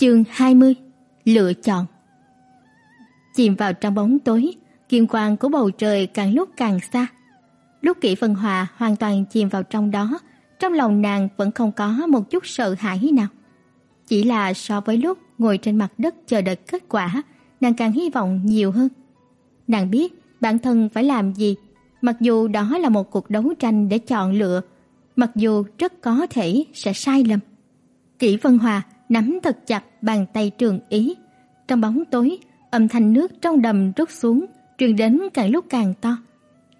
Chương 20: Lựa chọn. Chìm vào trong bóng tối, kim quang của bầu trời càng lúc càng xa. Lúc Kỷ Vân Hòa hoàn toàn chìm vào trong đó, trong lòng nàng vẫn không có một chút sợ hãi nào. Chỉ là so với lúc ngồi trên mặt đất chờ đợi kết quả, nàng càng hy vọng nhiều hơn. Nàng biết bản thân phải làm gì, mặc dù đó là một cuộc đấu tranh để chọn lựa, mặc dù rất có thể sẽ sai lầm. Kỷ Vân Hòa nắm thật chặt bàn tay Trường Ý. Trong bóng tối, âm thanh nước trong đầm rút xuống, truyền đến càng lúc càng to.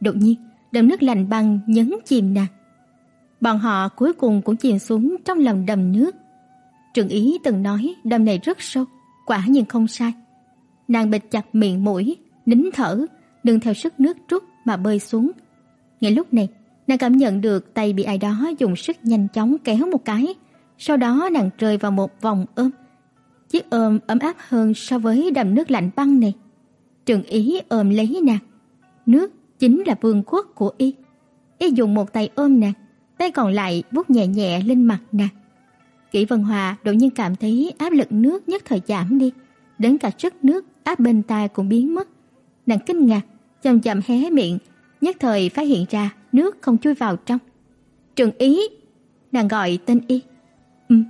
Đột nhiên, đầm nước lạnh băng nhấn chìm nàng. Bọn họ cuối cùng cũng chìm xuống trong lòng đầm nước. Trường Ý từng nói đầm này rất sâu, quả nhiên không sai. Nàng bịt chặt miệng mũi, nín thở, đừng theo sức nước trút mà bơi xuống. Ngay lúc này, nàng cảm nhận được tay bị ai đó dùng sức nhanh chóng kéo một cái, sau đó nàng rơi vào một vòng ôm. Chiếc ôm ấm áp hơn so với đầm nước lạnh băng này. Trường Ý ôm lấy nàng. Nước chính là vương quốc của y. Y dùng một tay ôm nàng, tay còn lại vuốt nhẹ nhẹ lên mặt nàng. Kỷ Vân Hòa đột nhiên cảm thấy áp lực nước nhất thời giảm đi, đến cả sức nước áp bên tai cũng biến mất. Nàng kinh ngạc, chậm chậm hé miệng, nhất thời phát hiện ra nước không chui vào trong. Trường Ý, nàng gọi tên y. Ừm.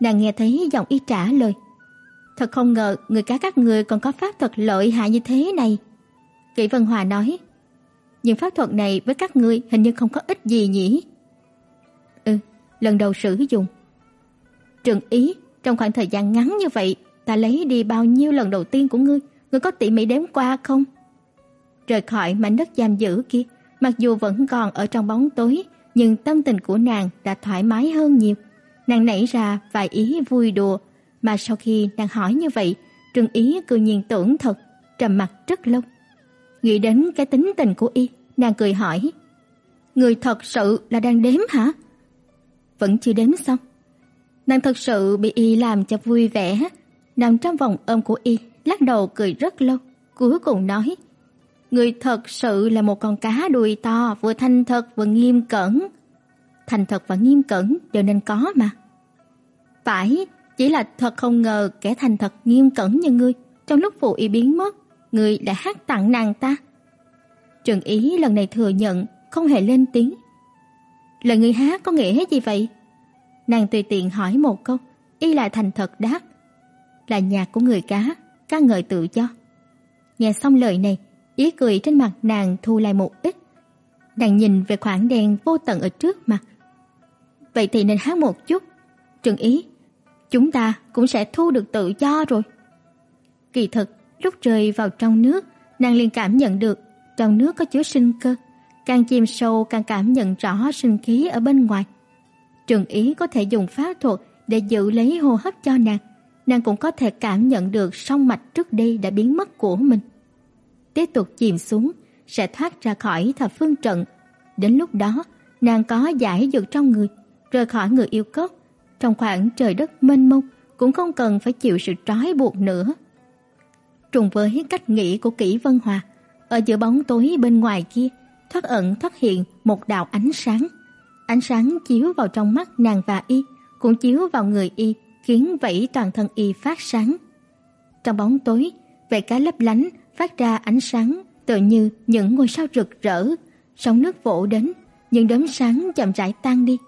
Nàng nghe thấy giọng y trả lời. Thật không ngờ người cá các người còn có pháp thuật lợi hại như thế này. Kỷ Vân Hòa nói. Nhưng pháp thuật này với các ngươi hình như không có ích gì nhỉ? Ừ, lần đầu sử dụng. Trường ý, trong khoảng thời gian ngắn như vậy, ta lấy đi bao nhiêu lần đầu tiên của ngươi, ngươi có tỉ mỉ đếm qua không? Rời khỏi mảnh đất giam giữ kia, mặc dù vẫn còn ở trong bóng tối, nhưng tâm tình của nàng đã thoải mái hơn nhiều. Nàng nảy ra vài ý vui đùa, mà sau khi nàng hỏi như vậy, Trương Ý cư nhiên tưởng thật, trầm mặt rất lâu. Nghĩ đến cái tính tình của y, nàng cười hỏi: "Người thật sự là đang đếm hả?" Vẫn chưa đếm xong. Nàng thật sự bị y làm cho vui vẻ, nằm trong vòng ôm của y, lắc đầu cười rất lâu, cuối cùng nói: "Người thật sự là một con cá đuôi to, vừa thanh thật vừa nghiêm cẩn." Thành thật và nghiêm cẩn đều nên có mà. Phải, chỉ là thật không ngờ kẻ thành thật nghiêm cẩn như ngươi, trong lúc phụ y biến mất, ngươi đã hát tặng nàng ta. Trần Ý lần này thừa nhận, không hề lên tiếng. Lời ngươi hát có nghĩa gì vậy? Nàng tùy tiện hỏi một câu, y lại thành thật đáp. Là nhạc của người cá, ca ngợi tự do. Nghe xong lời này, ý cười trên mặt nàng thu lại một ít. Nàng nhìn về khoảng đèn vô tận ở trước mặt. Vậy thì nên hát một chút. Trừng ý, chúng ta cũng sẽ thu được tự do rồi. Kỳ thực, lúc rơi vào trong nước, nàng liền cảm nhận được trong nước có chứa sinh cơ, càng chìm sâu càng cảm nhận rõ sinh khí ở bên ngoài. Trường Ý có thể dùng pháp thuật để giữ lấy hô hấp cho nàng, nàng cũng có thể cảm nhận được song mạch trước đây đã biến mất của mình. Tiếp tục chìm xuống, sẽ thoát ra khỏi thập phương trận. Đến lúc đó, nàng có giải dược trong người, rời khỏi người yêu cốt trong khoảng trời đất mênh mông cũng không cần phải chịu sự trói buộc nữa. Trùng với cách nghĩ của Kỷ Vân Hòa, ở giữa bóng tối bên ngoài kia, thoát ẩn thoát hiện một đạo ánh sáng. Ánh sáng chiếu vào trong mắt nàng và y, cũng chiếu vào người y, khiến vảy toàn thân y phát sáng. Trong bóng tối, vẻ cá lấp lánh phát ra ánh sáng tựa như những ngôi sao rực rỡ, sóng nước vỗ đến, những đốm sáng chậm rãi tan đi.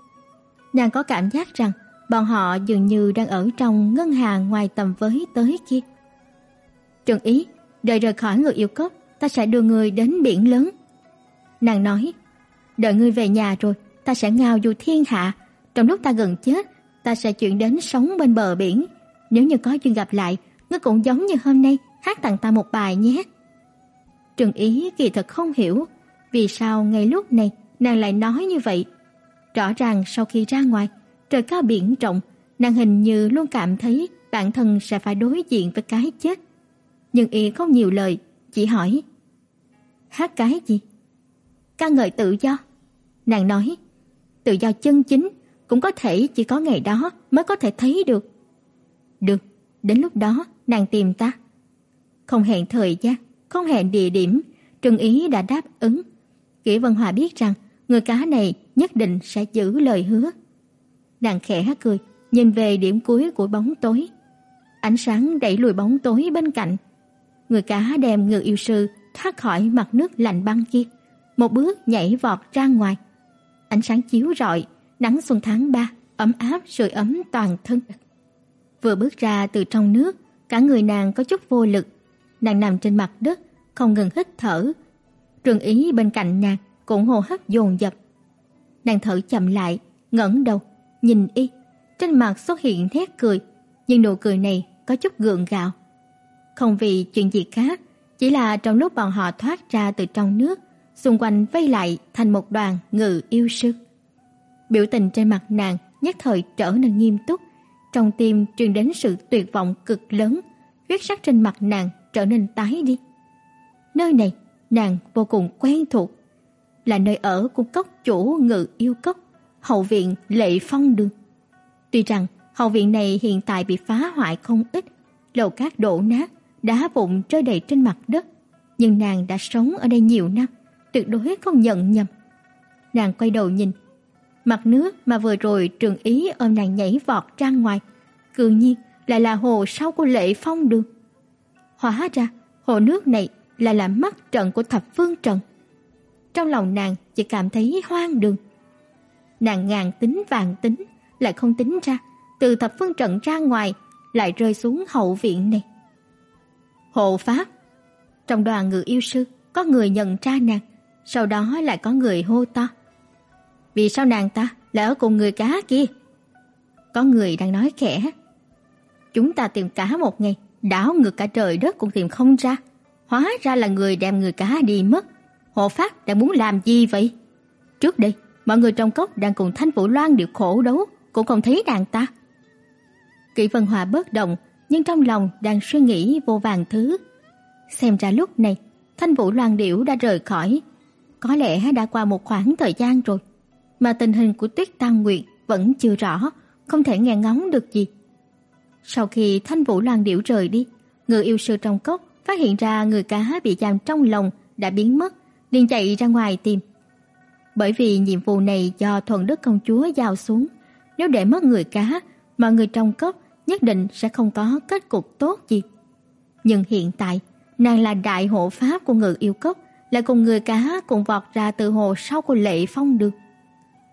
Nàng có cảm giác rằng bọn họ dường như đang ở trong ngân hàng ngoài tầm với tới kia. Trần Ý, đợi rời khỏi người yêu cốc, ta sẽ đưa người đến biển lớn. Nàng nói, đợi ngươi về nhà rồi, ta sẽ ngao du thiên hạ, trong lúc ta gần chết, ta sẽ chuyển đến sống bên bờ biển. Nếu như có duyên gặp lại, ngươi cũng giống như hôm nay, hát tặng ta một bài nhé. Trần Ý kỳ thật không hiểu, vì sao ngay lúc này nàng lại nói như vậy. Rõ ràng sau khi ra ngoài, trời cao biển rộng, nàng hình như luôn cảm thấy bản thân sẽ phải đối diện với cái chết. Nhưng y không nhiều lời, chỉ hỏi: "Hát cái gì?" "Ca ngợi tự do." Nàng nói: "Tự do chân chính cũng có thể chỉ có ngày đó mới có thể thấy được." "Được, đến lúc đó nàng tìm ta." Không hẹn thời gian, không hẹn địa điểm, Trừng Ý đã đáp ứng. Kỷ Vân Hòa biết rằng người cá này nhất định sẽ giữ lời hứa. Nàng khẽ cười, nhìn về điểm cuối của bóng tối. ánh sáng đẩy lùi bóng tối bên cạnh. Người cá đem người yêu sư thoát khỏi mặt nước lạnh băng kia, một bước nhảy vọt ra ngoài. Ánh sáng chiếu rọi, nắng xuân tháng 3 ấm áp sưởi ấm toàn thân. Vừa bước ra từ trong nước, cả người nàng có chút vô lực. Nàng nằm trên mặt đất, không ngừng hít thở. Trường Ý bên cạnh nàng cũng hô hấp dồn dập. Nàng thở chậm lại, ngẩng đầu, nhìn y, trên mặt xuất hiện nét cười, nhưng nụ cười này có chút gượng gạo. Không vì chuyện gì khác, chỉ là trong lúc bọn họ thoát ra từ trong nước, xung quanh vây lại thành một đoàn ngự yêu sư. Biểu tình trên mặt nàng nhất thời trở nên nghiêm túc, trong tim truyền đến sự tuyệt vọng cực lớn, huyết sắc trên mặt nàng trở nên tái đi. Nơi này nàng vô cùng quen thuộc, là nơi ở của cốc chủ ngự yêu cốc, hậu viện Lệ Phong đường. Tuy rằng hậu viện này hiện tại bị phá hoại không ít, lầu cát đổ nát, đá vụn rơi đầy trên mặt đất, nhưng nàng đã sống ở đây nhiều năm, tuyệt đối không nhận nhầm. Nàng quay đầu nhìn, mặt nước mà vừa rồi Trường Ý ôm nàng nhảy vọt ra ngoài, cư nhiên lại là hồ sau của Lệ Phong đường. Hóa ra, hồ nước này là là mắt trận của thập phương trận. Trong lòng nàng chỉ cảm thấy hoang đường. Nàng ngàn tính vàng tính, lại không tính ra, từ thập phương trận ra ngoài, lại rơi xuống hậu viện này. Hộ pháp Trong đoàn người yêu sư, có người nhận ra nàng, sau đó lại có người hô to. Vì sao nàng ta lại ở cùng người cá kia? Có người đang nói khẽ. Chúng ta tìm cá một ngày, đảo ngược cả trời đất cũng tìm không ra. Hóa ra là người đem người cá đi mất. Hộ pháp đang muốn làm gì vậy? Trước đây, mọi người trong cốc đang cùng Thanh Vũ Loan điệu khổ đấu, cũng không thấy nàng ta. Kỷ Vân Hòa bất động, nhưng trong lòng đang suy nghĩ vô vàng thứ. Xem ra lúc này, Thanh Vũ Loan Điểu đã rời khỏi, có lẽ đã qua một khoảng thời gian rồi, mà tình hình của Tuyết Tăng Nguyệt vẫn chưa rõ, không thể nghe ngóng được gì. Sau khi Thanh Vũ Loan Điểu rời đi, người yêu sư trong cốc phát hiện ra người cá bị giam trong lồng đã biến mất, liền chạy ra ngoài tìm. Bởi vì nhiệm vụ này do Thuần Đức công chúa giao xuống, nếu để mất người cá, mà người trong cốc nhất định sẽ không có kết cục tốt gì. Nhưng hiện tại, nàng là đại hộ pháp của ngự yêu cốc, lại cùng người cá cùng vọt ra từ hồ sau của Lệ Phong được.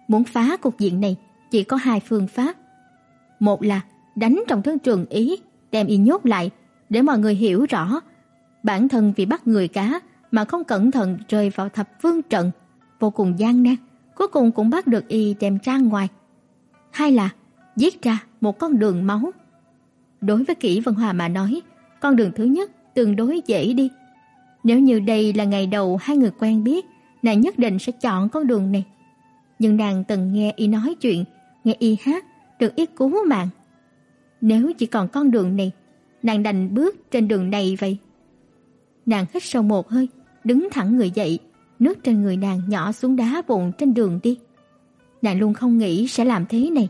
Muốn phá cục diện này, chỉ có hai phương pháp. Một là đánh trong thương trường ý, đem y nhốt lại để mọi người hiểu rõ bản thân vì bắt người cá mà không cẩn thận rơi vào thập phương trận, vô cùng gian nan, cuối cùng cũng bắt được y đem ra ngoài. hay là giết ra một con đường máu. Đối với Kỷ Vân Hòa mà nói, con đường thứ nhất tương đối dễ đi. Nếu như đây là ngày đầu hai người quen biết, nàng nhất định sẽ chọn con đường này. Nhưng nàng từng nghe y nói chuyện, nghe y hát, được y cứu mạng. Nếu chỉ còn con đường này, nàng đành bước trên đường này vậy. Nàng hít sâu một hơi, đứng thẳng người dậy, nước trên người nàng nhỏ xuống đá vụn trên đường đi. Nàng luôn không nghĩ sẽ làm thế này,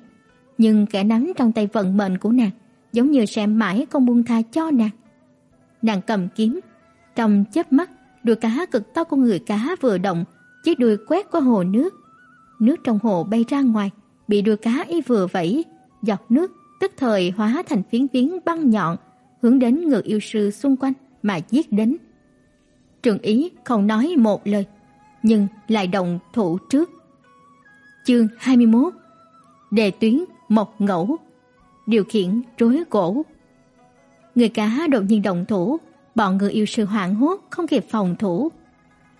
nhưng kẻ nắm trong tay vận mệnh của nàng, giống như sẽ mãi không buông tha cho nàng. Nàng cầm kiếm, trong chớp mắt, đuôi cá cực to của người cá vừa động, chiếc đuôi quét qua hồ nước. Nước trong hồ bay ra ngoài, bị đuôi cá y vừa vẫy, giọt nước tức thời hóa thành phiến phiến băng nhọn, hướng đến người yêu sư xung quanh mà giết đến. Trường Ý không nói một lời, nhưng lại động thủ trước. Chương 21 Đề tuyến Mộc Ngẫu Điều khiển rối cổ Người cá đột nhiên động thủ, bọn người yêu sư hoảng hốt không kịp phòng thủ.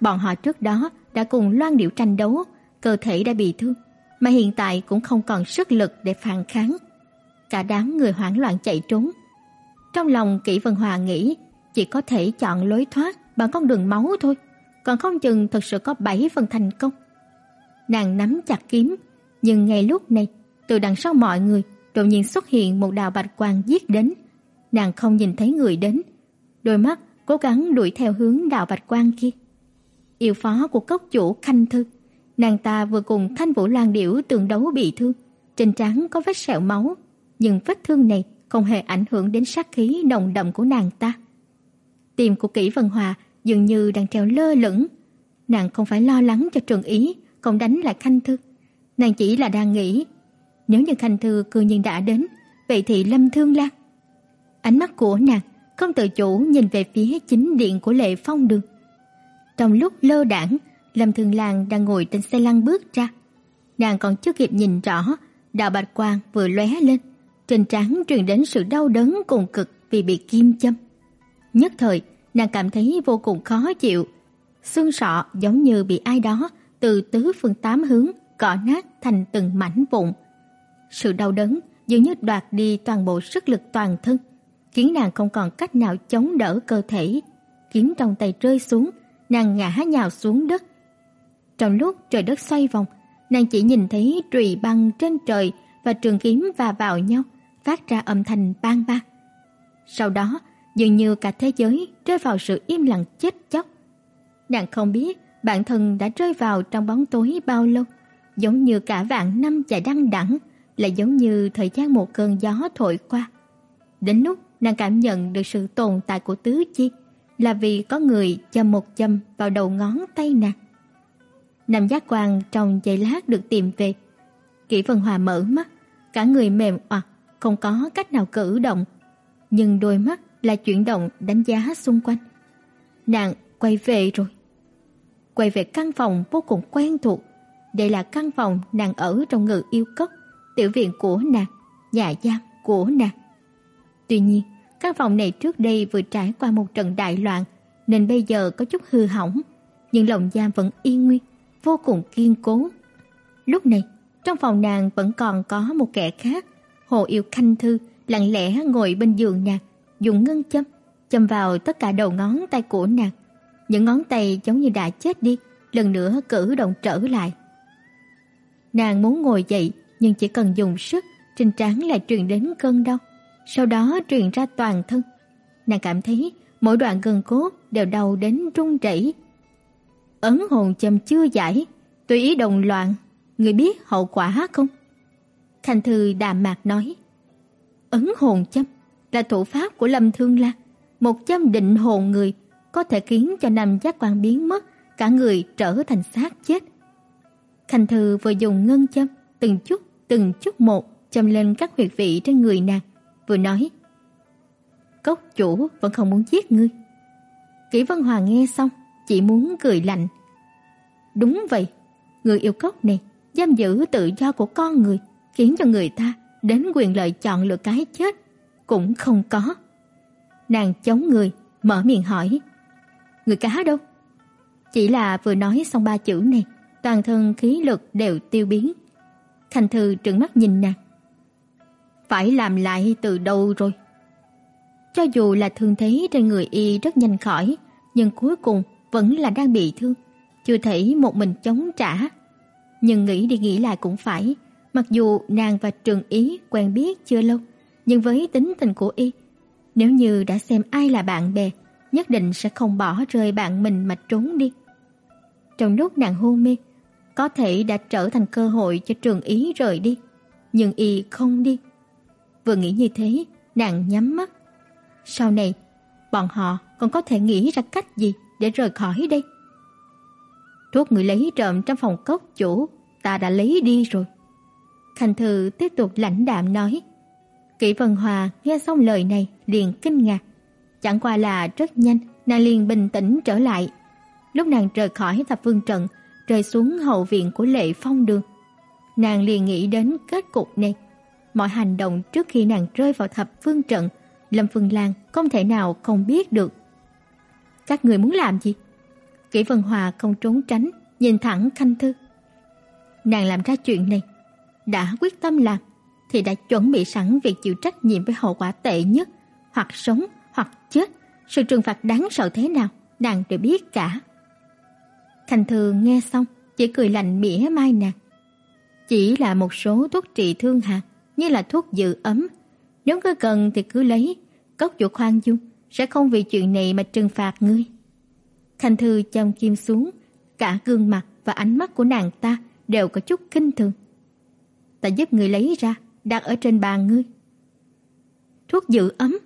Bọn họ trước đó đã cùng loan điệu tranh đấu, cơ thể đã bị thương, mà hiện tại cũng không còn sức lực để phản kháng. Cả đám người hoảng loạn chạy trốn. Trong lòng Kỷ Vân Hòa nghĩ, chỉ có thể chọn lối thoát bằng con đường máu thôi, còn không chừng thật sự có bảy phần thành công. Nàng nắm chặt kiếm, nhưng ngay lúc này, từ đằng sau mọi người đột nhiên xuất hiện một đạo bạch quang giết đến. Nàng không nhìn thấy người đến, đôi mắt cố gắng đuổi theo hướng đạo bạch quang kia. Yêu phó của cốc chủ Khanh Thư, nàng ta vừa cùng Thanh Vũ Loan Điểu tương đấu bị thương, trên trán có vết sẹo máu, nhưng vết thương này không hề ảnh hưởng đến sát khí nồng đậm của nàng ta. Tim của Kỷ Vân Hòa dường như đang treo lơ lửng. Nàng không phải lo lắng cho Trường Ý, không đánh lại Khanh Thư. Nàng chỉ là đang nghĩ, nếu như Khanh Thư cư nhiên đã đến, vậy thì Lâm Thương Lan. Ánh mắt của nàng không tự chủ nhìn về phía chính điện của Lệ Phong Đường. Trong lúc lơ đãng, Lâm thương Lan đang ngồi trên xe lăn bước ra. Nàng còn chưa kịp nhìn rõ, đạo bạch quang vừa lóe lên, trên trán truyền đến sự đau đớn cùng cực vì bị kim châm. Nhất thời, nàng cảm thấy vô cùng khó chịu, xương sọ giống như bị ai đó từ tứ phương tám hướng cọ nát thành từng mảnh vụn. Sự đau đớn dường như đoạt đi toàn bộ sức lực toàn thân, khiến nàng không còn cách nào chống đỡ cơ thể. Kiếm trong tay rơi xuống, nàng ngã nhào xuống đất. Trong lúc trời đất xoay vòng, nàng chỉ nhìn thấy trùy băng trên trời và trường kiếm va vào nhau, phát ra âm thanh bang bang. Sau đó, dường như cả thế giới rơi vào sự im lặng chết chóc. Nàng không biết bản thân đã rơi vào trong bóng tối bao lâu, giống như cả vạn năm dài đăng đẵng, lại giống như thời gian một cơn gió thổi qua. Đến lúc nàng cảm nhận được sự tồn tại của tứ chi, là vì có người châm một châm vào đầu ngón tay nàng. Nam giác quan trong giây lát được tìm về. Kỷ Vân Hòa mở mắt, cả người mềm oặt, không có cách nào cử động, nhưng đôi mắt là chuyển động đánh giá xung quanh. Nàng quay về rồi. Quay về căn phòng vô cùng quen thuộc. Đây là căn phòng nàng ở trong ngự yêu cốc, tiểu viện của nàng, nhà giam của nàng. Tuy nhiên, căn phòng này trước đây vừa trải qua một trận đại loạn, nên bây giờ có chút hư hỏng, nhưng lồng giam vẫn yên nguyên, vô cùng kiên cố. Lúc này, trong phòng nàng vẫn còn có một kẻ khác, Hồ Yêu Khanh Thư lặng lẽ ngồi bên giường nàng, dùng ngân châm châm vào tất cả đầu ngón tay của nàng. Những ngón tay giống như đã chết đi, lần nữa cử động trở lại. Nàng muốn ngồi dậy, nhưng chỉ cần dùng sức, trên trán lại truyền đến cơn đau, sau đó truyền ra toàn thân. Nàng cảm thấy mỗi đoạn gân cốt đều đau đến run rẩy. Ấn hồn châm chưa giải, tùy ý đồng loạn, người biết hậu quả không? Khanh Thư đàm mạc nói, ấn hồn châm là thủ pháp của Lâm Thương Lan, một châm định hồn người có thể khiến cho năm giác quan biến mất, cả người trở thành xác chết. Khanh Thư vừa dùng ngân châm, từng chút, từng chút một châm lên các huyệt vị trên người nàng, vừa nói: "Cốc chủ vẫn không muốn giết ngươi." Kỷ Vân Hoàng nghe xong, chỉ muốn cười lạnh. Đúng vậy, người yêu cốc này giam giữ tự do của con người, khiến cho người ta đến quyền lợi chọn lựa cái chết cũng không có. Nàng chống người, mở miệng hỏi: "Người cá đâu?" Chỉ là vừa nói xong ba chữ này, toàn thân khí lực đều tiêu biến. Khanh Thư trừng mắt nhìn nàng. Phải làm lại từ đầu rồi? Cho dù là thương thế trên người y rất nhanh khỏi, nhưng cuối cùng vẫn là đang bị thương, chưa thể một mình chống trả. Nhưng nghĩ đi nghĩ lại cũng phải, mặc dù nàng và Trường Ý quen biết chưa lâu, nhưng với tính tình của y, nếu như đã xem ai là bạn bè, nhất định sẽ không bỏ rơi bạn mình mà trốn đi. Trong lúc nàng hôn mê, có thể đã trở thành cơ hội cho Trường Ý rời đi, nhưng y không đi. Vừa nghĩ như thế, nàng nhắm mắt. Sau này, bọn họ còn có thể nghĩ ra cách gì để rời khỏi đây? Thuốc người lấy trộm trong phòng cốc chủ, ta đã lấy đi rồi. Khanh Thư tiếp tục lãnh đạm nói. Kỷ Vân Hòa nghe xong lời này liền kinh ngạc. Chẳng qua là rất nhanh, nàng liền bình tĩnh trở lại. Lúc nàng rời khỏi thập phương trận, rơi xuống hậu viện của Lệ Phong Đường. Nàng liền nghĩ đến kết cục này. Mọi hành động trước khi nàng rơi vào thập phương trận, Lâm Phương Lan không thể nào không biết được. Các người muốn làm gì? Kỷ Vân Hòa không trốn tránh, nhìn thẳng Khanh Thư. Nàng làm ra chuyện này, đã quyết tâm làm thì đã chuẩn bị sẵn việc chịu trách nhiệm với hậu quả tệ nhất, hoặc sống hoặc chết, sự trừng phạt đáng sợ thế nào, nàng đều biết cả. thành Thư nghe xong, chỉ cười lạnh mỉa mai nàng. Chỉ là một số thuốc trị thương hạt, như là thuốc dự ấm, nếu có cần thì cứ lấy, cốc chủ khoan dung, sẽ không vì chuyện này mà trừng phạt ngươi. thành Thư châm kim xuống, cả gương mặt và ánh mắt của nàng ta đều có chút kinh thường. Ta giúp người lấy ra, đặt ở trên bàn ngươi. Thuốc giữ ấm.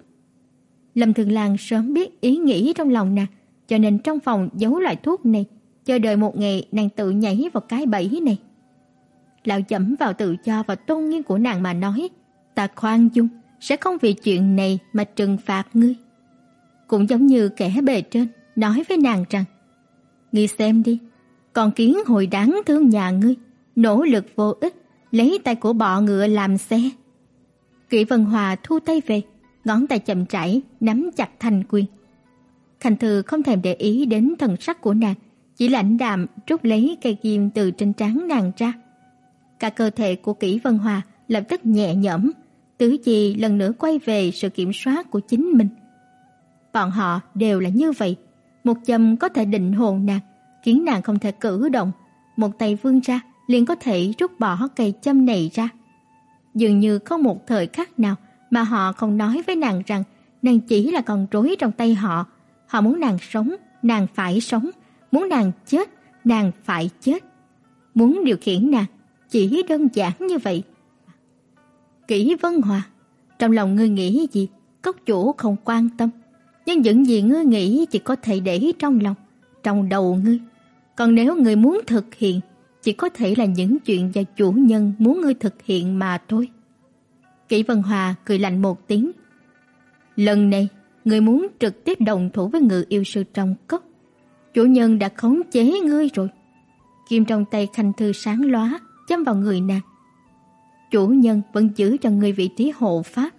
Lâm Thường Lan sớm biết ý nghĩ trong lòng nàng, cho nên trong phòng giấu loại thuốc này, chờ đợi một ngày nàng tự nhảy vào cái bẫy này. Lão dẫm vào tự cho và tôn nghiêm của nàng mà nói, ta khoan dung, sẽ không vì chuyện này mà trừng phạt ngươi. Cũng giống như kẻ bề trên nói với nàng rằng: "Ngươi xem đi, con kiến hồi đáng thương nhà ngươi, nỗ lực vô ích, lấy tay của bọ ngựa làm xe." Kỷ Vân Hòa thu tay về, ngón tay chậm rãi nắm chặt thành quyền. Khanh Thư không thèm để ý đến thần sắc của nàng, chỉ lãnh đạm rút lấy cây kim từ trên trán nàng ra. Cả cơ thể của Kỷ Vân Hòa lập tức nhẹ nhõm, tứ chi lần nữa quay về sự kiểm soát của chính mình. Bọn họ đều là như vậy, một châm có thể định hồn nàng, khiến nàng không thể cử động, một tay vươn ra liền có thể rút bỏ cây châm này ra. Dường như không một thời khắc nào mà họ không nói với nàng rằng nàng chỉ là con rối trong tay họ, họ muốn nàng sống, nàng phải sống, muốn nàng chết, nàng phải chết. Muốn điều khiển nàng chỉ đơn giản như vậy. Kỷ Vân Hòa, trong lòng ngươi nghĩ gì, cốc chủ không quan tâm, nhưng những gì ngươi nghĩ chỉ có thể để trong lòng, trong đầu ngươi. Còn nếu ngươi muốn thực hiện, chỉ có thể là những chuyện do chủ nhân muốn ngươi thực hiện mà thôi. Kỷ Vân Hòa cười lạnh một tiếng. Lần này, ngươi muốn trực tiếp đồng thủ với người yêu sư trong cốc. Chủ nhân đã khống chế ngươi rồi. Kim trong tay khanh thư sáng lóa, châm vào người nàng. Chủ nhân vẫn giữ cho người vị trí hộ pháp,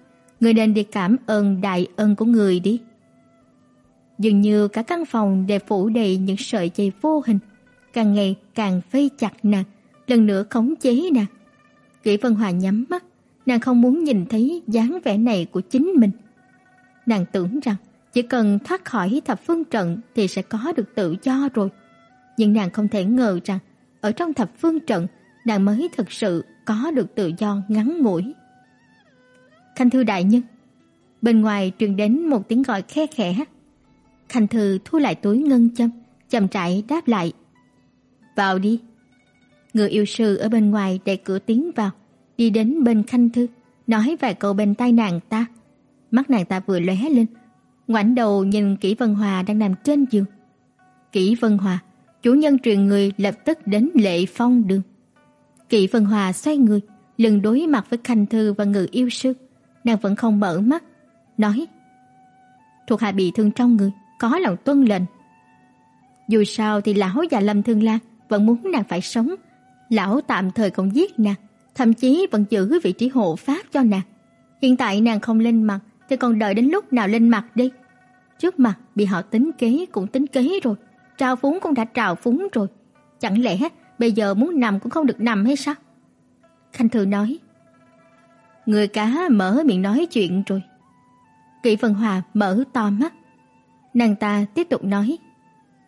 người nên đi cảm ơn đại ân của người đi. Dường như cả căn phòng đều phủ đầy những sợi dây vô hình, càng ngày càng vây chặt nàng, lần nữa khống chế nàng. Kỷ Vân Hòa nhắm mắt, nàng không muốn nhìn thấy dáng vẻ này của chính mình. Nàng tưởng rằng chỉ cần thoát khỏi thập phương trận thì sẽ có được tự do rồi. Nhưng nàng không thể ngờ rằng ở trong thập phương trận nàng mới thực sự có được tự do ngắn ngủi. Khanh thư đại nhân. Bên ngoài truyền đến một tiếng gọi khe khẽ. Khanh thư thu lại túi ngân châm, chậm rãi đáp lại. Vào đi. Người yêu sư ở bên ngoài đẩy cửa tiến vào, đi đến bên Khanh thư, nói vài câu bên tai nàng ta. Mắt nàng ta vừa lóe lên, ngoảnh đầu nhìn Kỷ Vân Hòa đang nằm trên giường. Kỷ Vân Hòa, chủ nhân truyền người lập tức đến Lệ Phong đường. Kỷ Vân Hòa xoay người, lần đối mặt với Khanh Thư và người yêu sư, nàng vẫn không mở mắt, nói: "Thuộc hạ bị thương trong người, có lòng tuân lệnh." Dù sao thì lão già Lâm Thương Lan vẫn muốn nàng phải sống, lão tạm thời không giết nàng, thậm chí vẫn giữ vị trí hộ pháp cho nàng. Hiện tại nàng không lên mặt thì còn đợi đến lúc nào lên mặt đi. Trước mặt bị họ tính kế cũng tính kế rồi, trào phúng cũng đã trào phúng rồi, chẳng lẽ bây giờ muốn nằm cũng không được nằm hay sao? Khanh Thư nói. Người cá mở miệng nói chuyện rồi. Kỷ Vân Hòa mở to mắt. Nàng ta tiếp tục nói.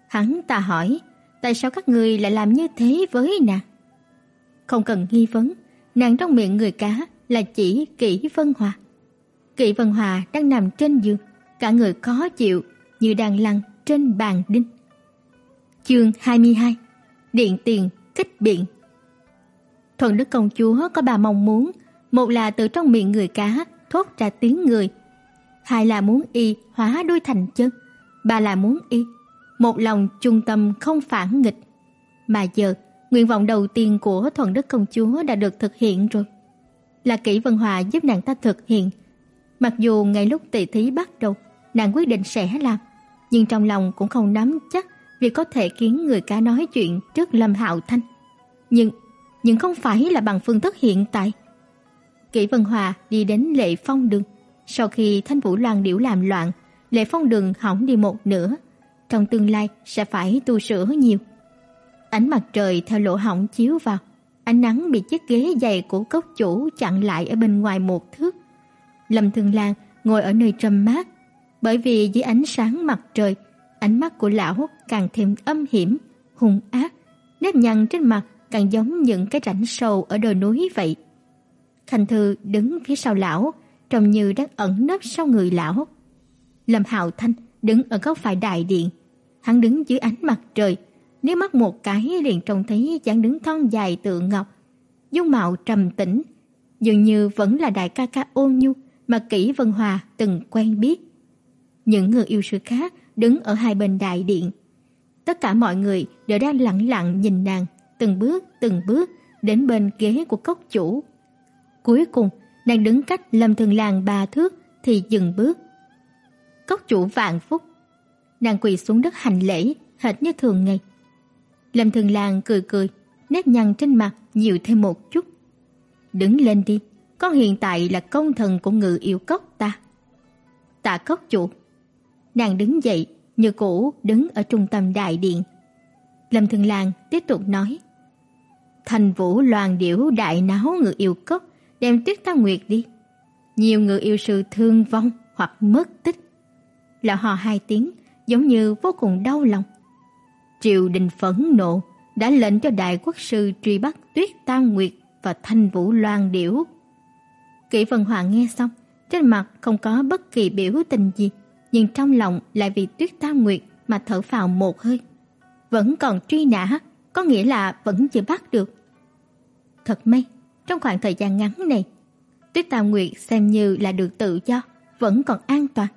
Hắn ta hỏi, tại sao các người lại làm như thế với nàng? Không cần nghi vấn, nàng trong miệng người cá là chỉ Kỷ Vân Hòa. Kỷ Vân Hòa đang nằm trên giường, cả người khó chịu như đang lăn trên bàn đinh. Chương 22 Điện tiền kích biện. thuần Đức công chúa có ba mong muốn, một là từ trong miệng người cá thốt ra tiếng người, hai là muốn y hóa đuôi thành chân, ba là muốn y một lòng trung tâm không phản nghịch. Mà giờ, nguyện vọng đầu tiên của Thuần Đức công chúa đã được thực hiện rồi. Là Kỷ Vân Hòa giúp nàng ta thực hiện. Mặc dù ngay lúc tỷ thí bắt đầu, nàng quyết định sẽ làm, nhưng trong lòng cũng không nắm chắc vì có thể khiến người cá nói chuyện trước Lâm Hạo Thanh. Nhưng nhưng không phải là bằng phương thức hiện tại. Kỷ Vân Hòa đi đến Lệ Phong đường, sau khi Thanh Vũ Loan điểu làm loạn, Lệ Phong đường hỏng đi một nửa, trong tương lai sẽ phải tu sửa nhiều. Ánh mặt trời theo lỗ hổng chiếu vào, ánh nắng bị chiếc ghế dày của cốc chủ chặn lại ở bên ngoài một thước. Lâm Thường Lan ngồi ở nơi trầm mát, bởi vì dưới ánh sáng mặt trời, ánh mắt của lão càng thêm âm hiểm, hung ác, nếp nhăn trên mặt càng giống những cái rãnh sâu ở đồi núi vậy. Khanh Thư đứng phía sau lão, trông như đang ẩn nấp sau người lão. Lâm Hạo Thanh đứng ở góc phải đại điện, hắn đứng dưới ánh mặt trời, nếu mắt một cái liền trông thấy chàng đứng thon dài tượng ngọc, dung mạo trầm tĩnh, dường như vẫn là đại ca ca ôn nhu mà Kỷ Vân Hòa từng quen biết. Những người yêu sư khác đứng ở hai bên đại điện. Tất cả mọi người đều đang lặng lặng nhìn nàng, từng bước từng bước đến bên ghế của cốc chủ. Cuối cùng, Nàng đứng cách Lâm Thường làng ba thước thì dừng bước. Cốc chủ vạn phúc. Nàng quỳ xuống đất hành lễ, hệt như thường ngày. Lâm Thường Lan cười cười, nét nhăn trên mặt nhiều thêm một chút. Đứng lên đi, con hiện tại là công thần của ngự yêu cốc ta. Tạ cốc chủ. Nàng đứng dậy, như cũ đứng ở trung tâm đại điện. Lâm Thường Lan tiếp tục nói. Thành vũ loàn điểu đại náo ngự yêu cốc, đem tuyết tam nguyệt đi. Nhiều ngự yêu sư thương vong hoặc mất tích là hò hai tiếng, giống như vô cùng đau lòng. Triều đình phẫn nộ, đã lệnh cho đại quốc sư truy bắt Tuyết Tam Nguyệt và Thanh Vũ Loan Điểu. Kỷ Vân Hoàng nghe xong, trên mặt không có bất kỳ biểu tình gì, nhưng trong lòng lại vì Tuyết Tam Nguyệt mà thở phào một hơi. Vẫn còn truy nã, có nghĩa là vẫn chưa bắt được. Thật may, trong khoảng thời gian ngắn này, Tuyết Tam Nguyệt xem như là được tự do, vẫn còn an toàn.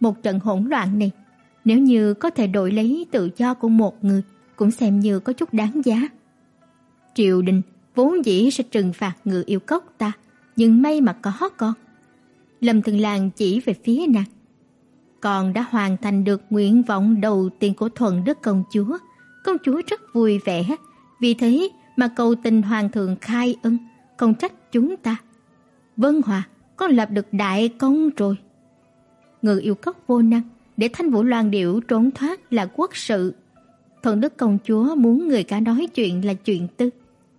Một trận hỗn loạn này, nếu như có thể đổi lấy tự do của một người, cũng xem như có chút đáng giá. Triều đình vốn dĩ sẽ trừng phạt người yêu cốc ta, nhưng may mà có con. Lâm Thường Lan chỉ về phía nàng. Con đã hoàn thành được nguyện vọng đầu tiên của thuần đức công chúa. Công chúa rất vui vẻ, vì thế mà cầu tình hoàng thượng khai ân, không trách chúng ta. Vân Hòa, con lập được đại công rồi. Ngự yêu cốc vô năng, để Thanh Vũ Loan điệu trốn thoát là quốc sự Thuận Đức công chúa muốn người cả nói chuyện là chuyện tư,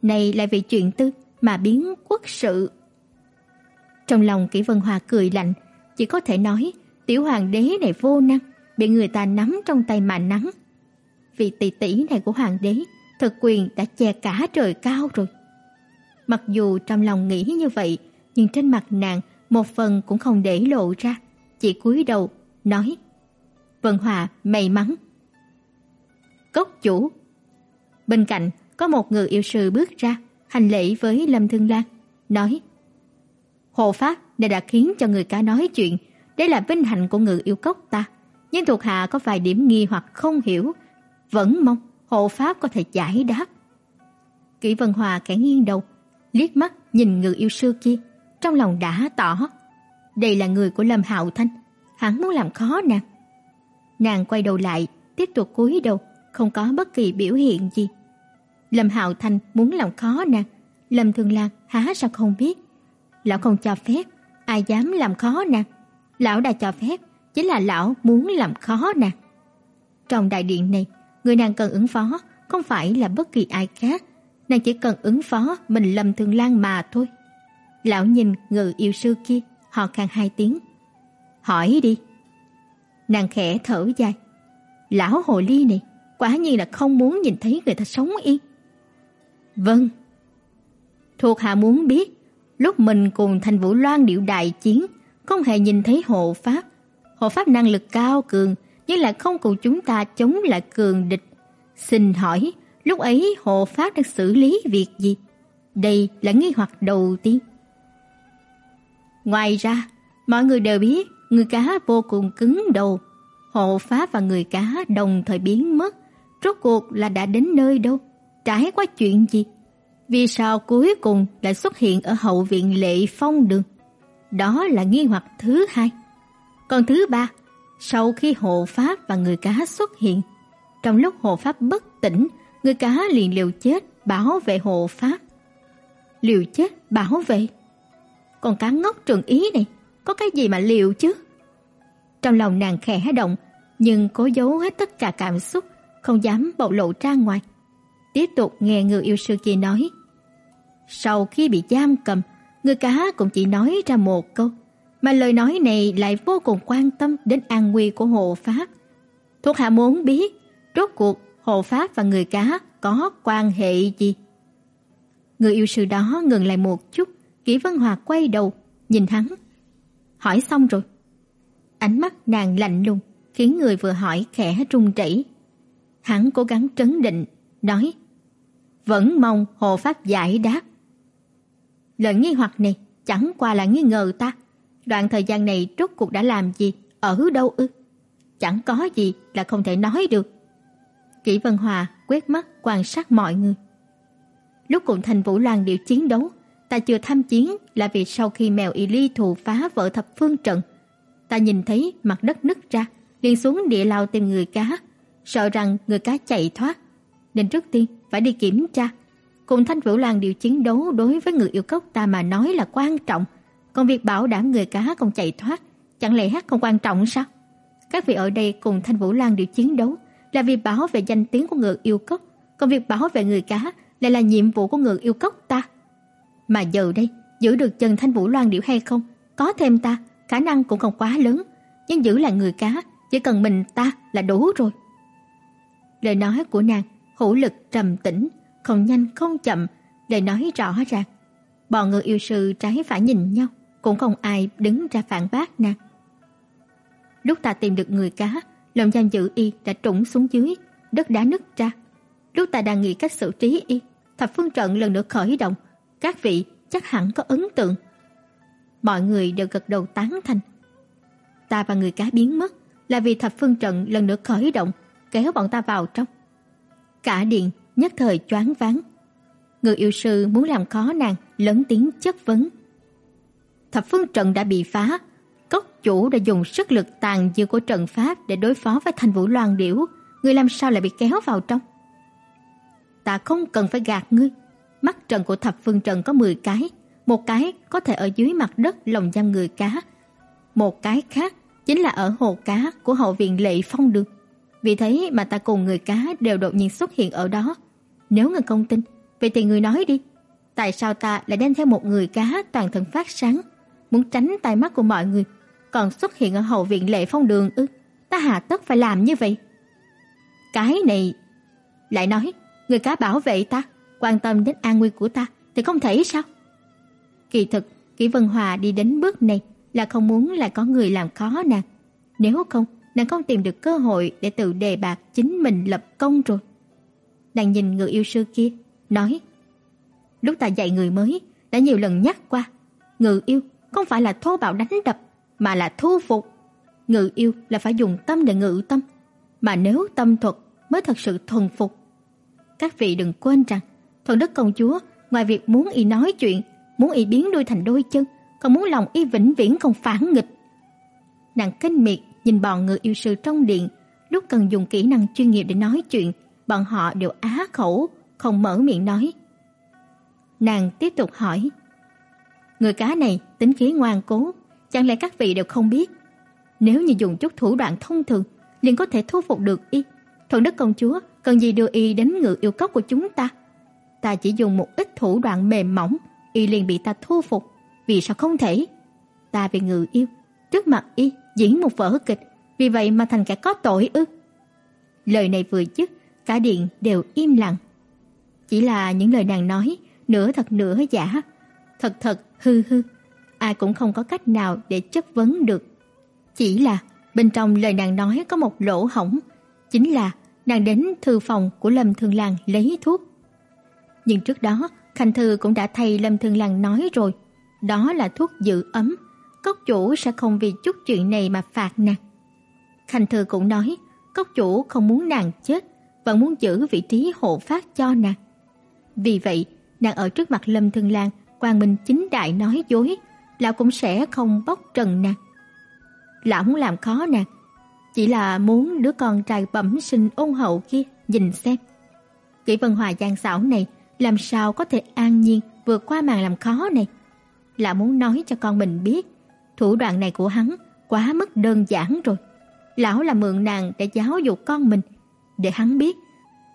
này lại vì chuyện tư mà biến quốc sự. Trong lòng Kỷ Vân Hòa cười lạnh, chỉ có thể nói tiểu hoàng đế này vô năng, bị người ta nắm trong tay mà nắm. vị tỷ tỷ này của hoàng đế, thực quyền đã che cả trời cao rồi. Mặc dù trong lòng nghĩ như vậy, nhưng trên mặt nàng một phần cũng không để lộ ra, chỉ cúi đầu nói: "Vân Hòa may mắn." cốc chủ. Bên cạnh có một người yêu sư bước ra, hành lễ với Lâm Thương Lan, nói: "Hộ pháp đã đã khiến cho người cá nói chuyện, đây là vinh hạnh của người yêu cốc ta, nhưng thuộc hạ có vài điểm nghi hoặc không hiểu, vẫn mong hộ pháp có thể giải đáp." Kỷ Vân Hòa khẽ nghiêng đầu, liếc mắt nhìn người yêu sư kia, trong lòng đã tỏ, đây là người của Lâm Hạo Thanh, hắn muốn làm khó nàng. Nàng quay đầu lại, tiếp tục cúi đầu, không có bất kỳ biểu hiện gì. Lâm Hạo thanh muốn làm khó nàng, Lâm Thường Lan há sao không biết. Lão không cho phép, ai dám làm khó nàng. Lão đã cho phép, chính là lão muốn làm khó nàng. Trong đại điện này, người nàng cần ứng phó không phải là bất kỳ ai khác, nàng chỉ cần ứng phó mình Lâm Thường Lan mà thôi. Lão nhìn ngự yêu sư kia, ho khan hai tiếng. Hỏi đi. Nàng khẽ thở dài. Lão hồ ly này, quả nhiên là không muốn nhìn thấy người ta sống yên. Vâng. Thuộc hạ muốn biết, lúc mình cùng Thành Vũ Loan điệu đại chiến, không hề nhìn thấy hộ pháp. Hộ pháp năng lực cao cường, nhưng lại không cùng chúng ta chống lại cường địch. Xin hỏi, lúc ấy hộ pháp đang xử lý việc gì? Đây là nghi hoặc đầu tiên. Ngoài ra, mọi người đều biết người cá vô cùng cứng đầu. Hộ pháp và người cá đồng thời biến mất, rốt cuộc là đã đến nơi đâu, trải qua chuyện gì? Vì sao cuối cùng lại xuất hiện ở hậu viện Lệ Phong đường? Đó là nghi hoặc thứ hai. Còn thứ ba, sau khi hộ pháp và người cá xuất hiện, trong lúc hộ pháp bất tỉnh, người cá liền liều chết bảo vệ hộ pháp. Liều chết bảo vệ? Còn cá ngốc trường ý này, có cái gì mà liều chứ? Trong lòng nàng khẽ động, nhưng cố giấu hết tất cả cảm xúc, không dám bộc lộ ra ngoài. Tiếp tục nghe người yêu sư kia nói. Sau khi bị giam cầm, người cá cũng chỉ nói ra một câu, mà lời nói này lại vô cùng quan tâm đến an nguy của hộ pháp. Thuộc hạ muốn biết, rốt cuộc hộ pháp và người cá có quan hệ gì? Người yêu sư đó ngừng lại một chút, Kỷ Vân Hòa quay đầu, nhìn hắn. Hỏi xong rồi. Ánh mắt nàng lạnh lùng, khiến người vừa hỏi khẽ run rẩy. Hắn cố gắng trấn định, nói: "Vẫn mong hộ pháp giải đáp." Lời nghi hoặc này chẳng qua là nghi ngờ ta, đoạn thời gian này rốt cuộc đã làm gì, ở đâu ư? Chẳng có gì là không thể nói được. Kỷ Vân Hòa quét mắt quan sát mọi người. Lúc cùng Thành Vũ Loan điều chiến đấu, ta chưa tham chiến là vì sau khi mèo y ly thù phá vỡ thập phương trận, ta nhìn thấy mặt đất nứt ra, liền xuống địa lao tìm người cá, sợ rằng người cá chạy thoát, nên trước tiên phải đi kiểm tra. Cùng Thanh Vũ Lan điều chiến đấu đối với người yêu cốc ta mà nói là quan trọng, còn việc bảo đảm người cá không chạy thoát, chẳng lẽ hát không quan trọng sao? Các vị ở đây cùng Thanh Vũ Lan điều chiến đấu là vì bảo vệ danh tiếng của người yêu cốc, còn việc bảo vệ người cá lại là nhiệm vụ của người yêu cốc ta. Mà giờ đây, giữ được trần Thanh Vũ Loan điểu hay không, có thêm ta, khả năng cũng không quá lớn, nhưng giữ lại người cá, chỉ cần mình ta là đủ rồi. Lời nói của nàng hữu lực trầm tĩnh, không nhanh không chậm, lời nói rõ ràng. Bọn người yêu sư trái phải nhìn nhau, cũng không ai đứng ra phản bác nàng. Lúc ta tìm được người cá, lòng giam giữ y đã trũng xuống dưới, đất đá nứt ra. Lúc ta đang nghĩ cách xử trí y, thập phương trận lần nữa khởi động, các vị chắc hẳn có ấn tượng. Mọi người đều gật đầu tán thành. Ta và người cá biến mất là vì thập phương trận lần nữa khởi động, kéo bọn ta vào trong. Cả điện nhất thời choáng váng. Người yêu sư muốn làm khó nàng, lớn tiếng chất vấn. Thập phương trận đã bị phá, cốc chủ đã dùng sức lực tàn dư của trận pháp để đối phó với Thành Vũ Loan điểu, người làm sao lại bị kéo vào trong? Ta không cần phải gạt ngươi, mắt trần của thập phương trần có 10 cái, một cái có thể ở dưới mặt đất lồng giam người cá, một cái khác chính là ở hồ cá của hậu viện Lệ Phong đường. Vì thế mà ta cùng người cá đều đột nhiên xuất hiện ở đó. Nếu người không tin, vậy thì người nói đi, tại sao ta lại đem theo một người cá toàn thân phát sáng, muốn tránh tai mắt của mọi người, còn xuất hiện ở hậu viện Lệ Phong đường ư? Ta hà tất phải làm như vậy? Cái này lại nói, người cá bảo vệ ta, quan tâm đến an nguy của ta thì không thể sao? Kỳ thực, Kỷ Vân Hòa đi đến bước này là không muốn lại có người làm khó nàng. Nếu không, nàng không tìm được cơ hội để tự đề bạc chính mình lập công rồi. Nàng nhìn người yêu sư kia, nói: "Lúc ta dạy người mới, đã nhiều lần nhắc qua, người yêu không phải là thô bạo đánh đập, mà là thu phục. Ngự yêu là phải dùng tâm để ngự tâm, mà nếu tâm thuật mới thật sự thuần phục. Các vị đừng quên rằng, thuần đức công chúa ngoài việc muốn y nói chuyện, muốn y biến đuôi thành đôi chân, còn muốn lòng y vĩnh viễn không phản nghịch. Nàng kinh miệt nhìn bọn người yêu sư trong điện, lúc cần dùng kỹ năng chuyên nghiệp để nói chuyện, bọn họ đều á khẩu, không mở miệng nói. Nàng tiếp tục hỏi: Người cá này tính khí ngoan cố, chẳng lẽ các vị đều không biết? Nếu như dùng chút thủ đoạn thông thường, liền có thể thu phục được y. Thuận đức công chúa cần gì đưa y đến ngự yêu cốc của chúng ta? Ta chỉ dùng một ít thủ đoạn mềm mỏng, y liền bị ta thu phục, vì sao không thể? Ta vì ngự yêu, trước mặt y diễn một vở kịch, vì vậy mà thành kẻ có tội ư? Lời này vừa dứt, cả điện đều im lặng. Chỉ là những lời nàng nói, nửa thật nửa giả, thật thật hư hư, ai cũng không có cách nào để chất vấn được. Chỉ là bên trong lời nàng nói có một lỗ hổng, chính là nàng đến thư phòng của Lâm thường Lan lấy thuốc. Nhưng trước đó, Khanh Thư cũng đã thay Lâm Thương Lan nói rồi, đó là thuốc giữ ấm, cốc chủ sẽ không vì chút chuyện này mà phạt nàng. Khanh Thư cũng nói, cốc chủ không muốn nàng chết, vẫn muốn giữ vị trí hộ pháp cho nàng. Vì vậy, nàng ở trước mặt Lâm Thương Lan, Quang Minh chính đại nói dối, lão cũng sẽ không bóc trần nàng. Lão muốn làm khó nàng, chỉ là muốn đứa con trai bẩm sinh ôn hậu kia nhìn xem. Kỷ Vân Hòa gian xảo này làm sao có thể an nhiên vượt qua màn làm khó này. Lão muốn nói cho con mình biết, thủ đoạn này của hắn quá mức đơn giản rồi. Lão là mượn nàng để giáo dục con mình, để hắn biết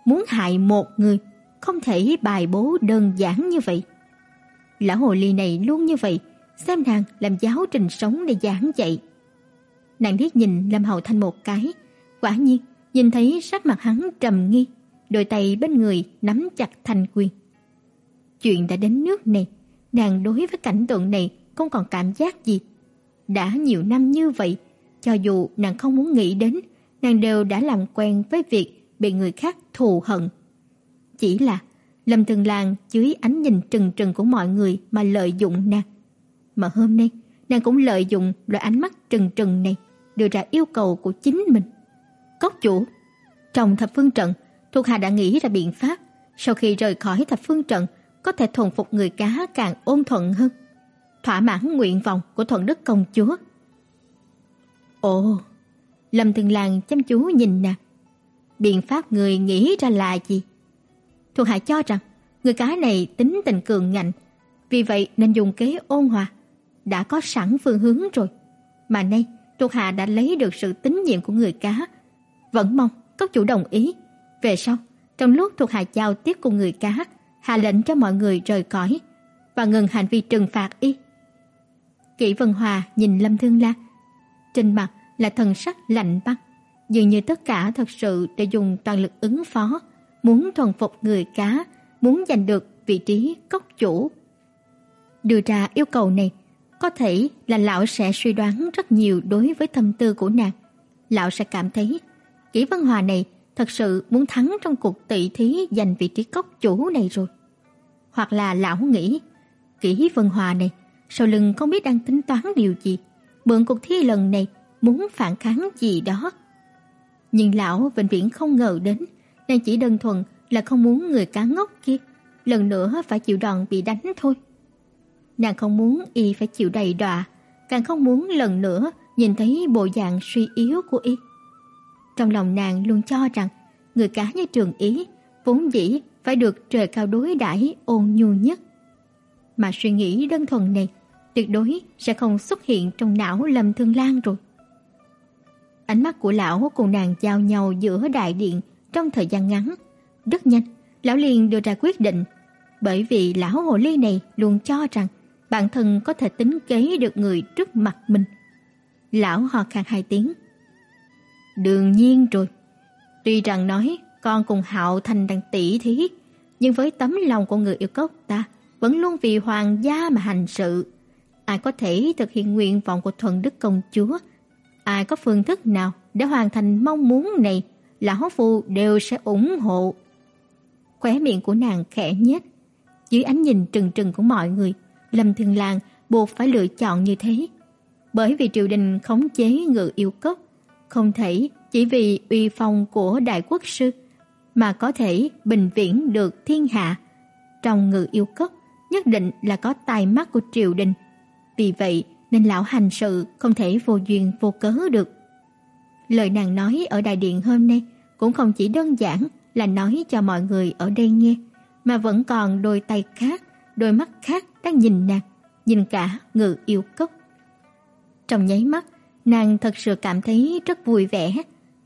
muốn hại một người không thể bài bố đơn giản như vậy. Lão hồ ly này luôn như vậy, xem nàng làm giáo trình sống để giảng dạy. Nàng liếc nhìn Lâm Hậu Thanh một cái, quả nhiên nhìn thấy sắc mặt hắn trầm nghi, đôi tay bên người nắm chặt thành quyền. Chuyện đã đến nước này, nàng đối với cảnh tượng này không còn cảm giác gì. Đã nhiều năm như vậy, cho dù nàng không muốn nghĩ đến, nàng đều đã làm quen với việc bị người khác thù hận. Chỉ là Lâm Thường Lan dưới ánh nhìn trừng trừng của mọi người mà lợi dụng nàng. Mà hôm nay, nàng cũng lợi dụng loại ánh mắt trừng trừng này đưa ra yêu cầu của chính mình. Cốc chủ, trong thập phương trận, thuộc hạ đã nghĩ ra biện pháp, sau khi rời khỏi thập phương trận, có thể thuần phục người cá càng ôn thuận hơn, thỏa mãn nguyện vọng của thuận đức công chúa. Ồ, Lâm Thường Lan chăm chú nhìn nàng. Biện pháp người nghĩ ra là gì? Thuộc hạ cho rằng người cá này tính tình cường ngạnh, vì vậy nên dùng kế ôn hòa, đã có sẵn phương hướng rồi. Mà nay, thuộc hạ đã lấy được sự tín nhiệm của người cá, vẫn mong các chủ đồng ý. Về sau, trong lúc thuộc hạ giao tiếp cùng người cá, hạ lệnh cho mọi người rời cõi và ngừng hành vi trừng phạt y. Kỷ Vân Hòa nhìn Lâm Thương Lan, trên mặt là thần sắc lạnh băng, dường như tất cả thật sự để dùng toàn lực ứng phó, muốn thuần phục người cá, muốn giành được vị trí cốc chủ. Đưa ra yêu cầu này, có thể là lão sẽ suy đoán rất nhiều đối với tâm tư của nàng. Lão sẽ cảm thấy Kỷ Vân Hòa này thật sự muốn thắng trong cuộc tỷ thí giành vị trí cốc chủ này rồi. Hoặc là lão nghĩ, Kỷ Vân Hòa này sau lưng không biết đang tính toán điều gì, mượn cuộc thi lần này muốn phản kháng gì đó. Nhưng lão vĩnh viễn không ngờ đến, nàng chỉ đơn thuần là không muốn người cá ngốc kia lần nữa phải chịu đòn bị đánh thôi. Nàng không muốn y phải chịu đầy đọa, càng không muốn lần nữa nhìn thấy bộ dạng suy yếu của y. Trong lòng nàng luôn cho rằng người cá như trường ý vốn dĩ phải được trời cao đối đãi ôn nhu nhất. Mà suy nghĩ đơn thuần này tuyệt đối sẽ không xuất hiện trong não Lâm Thương Lan rồi. Ánh mắt của lão cùng nàng giao nhau giữa đại điện trong thời gian ngắn. Rất nhanh, lão liền đưa ra quyết định, bởi vì lão hồ ly này luôn cho rằng bản thân có thể tính kế được người trước mặt mình. Lão ho khan hai tiếng. Đương nhiên rồi. Tuy rằng nói con cùng Hạo Thành đang tỷ thí, nhưng với tấm lòng của người yêu cốc ta vẫn luôn vì hoàng gia mà hành sự. Ai có thể thực hiện nguyện vọng của thuần đức công chúa ai có phương thức nào để hoàn thành mong muốn này, lão phu đều sẽ ủng hộ. Khóe miệng của nàng khẽ nhếch, dưới ánh nhìn trừng trừng của mọi người, Lâm Thường Lan buộc phải lựa chọn như thế. Bởi vì triều đình khống chế ngự yêu cốc, không thể chỉ vì uy phong của đại quốc sư mà có thể bình viễn được thiên hạ. Trong ngự yêu cốc nhất định là có tài mắt của triều đình. Vì vậy, nên lão hành sự không thể vô duyên vô cớ được. Lời nàng nói ở đại điện hôm nay cũng không chỉ đơn giản là nói cho mọi người ở đây nghe, mà vẫn còn đôi tay khác, đôi mắt khác đang nhìn nàng, nhìn cả ngự yêu cốc. Trong nháy mắt, nàng thật sự cảm thấy rất vui vẻ.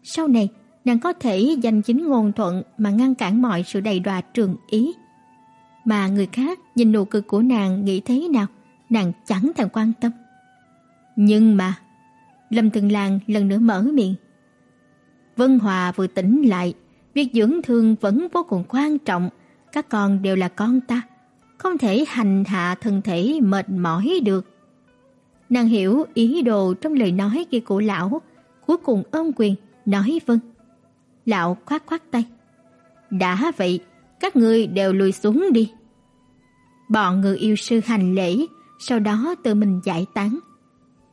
Sau này, nàng có thể danh chính ngôn thuận mà ngăn cản mọi sự đầy đọa trường ý. Mà người khác nhìn nụ cười của nàng nghĩ thế nào, nàng chẳng thèm quan tâm. Nhưng mà, Lâm Từng Lan lần nữa mở miệng. Vân Hòa vừa tỉnh lại, việc dưỡng thương vẫn vô cùng quan trọng, các con đều là con ta, không thể hành hạ thân thể mệt mỏi được. Nàng hiểu ý đồ trong lời nói kia của lão, cuối cùng ôm quyền nói vâng. Lão khoát khoát tay. Đã vậy, các ngươi đều lùi xuống đi. Bọn người yêu sư hành lễ, sau đó tự mình giải tán.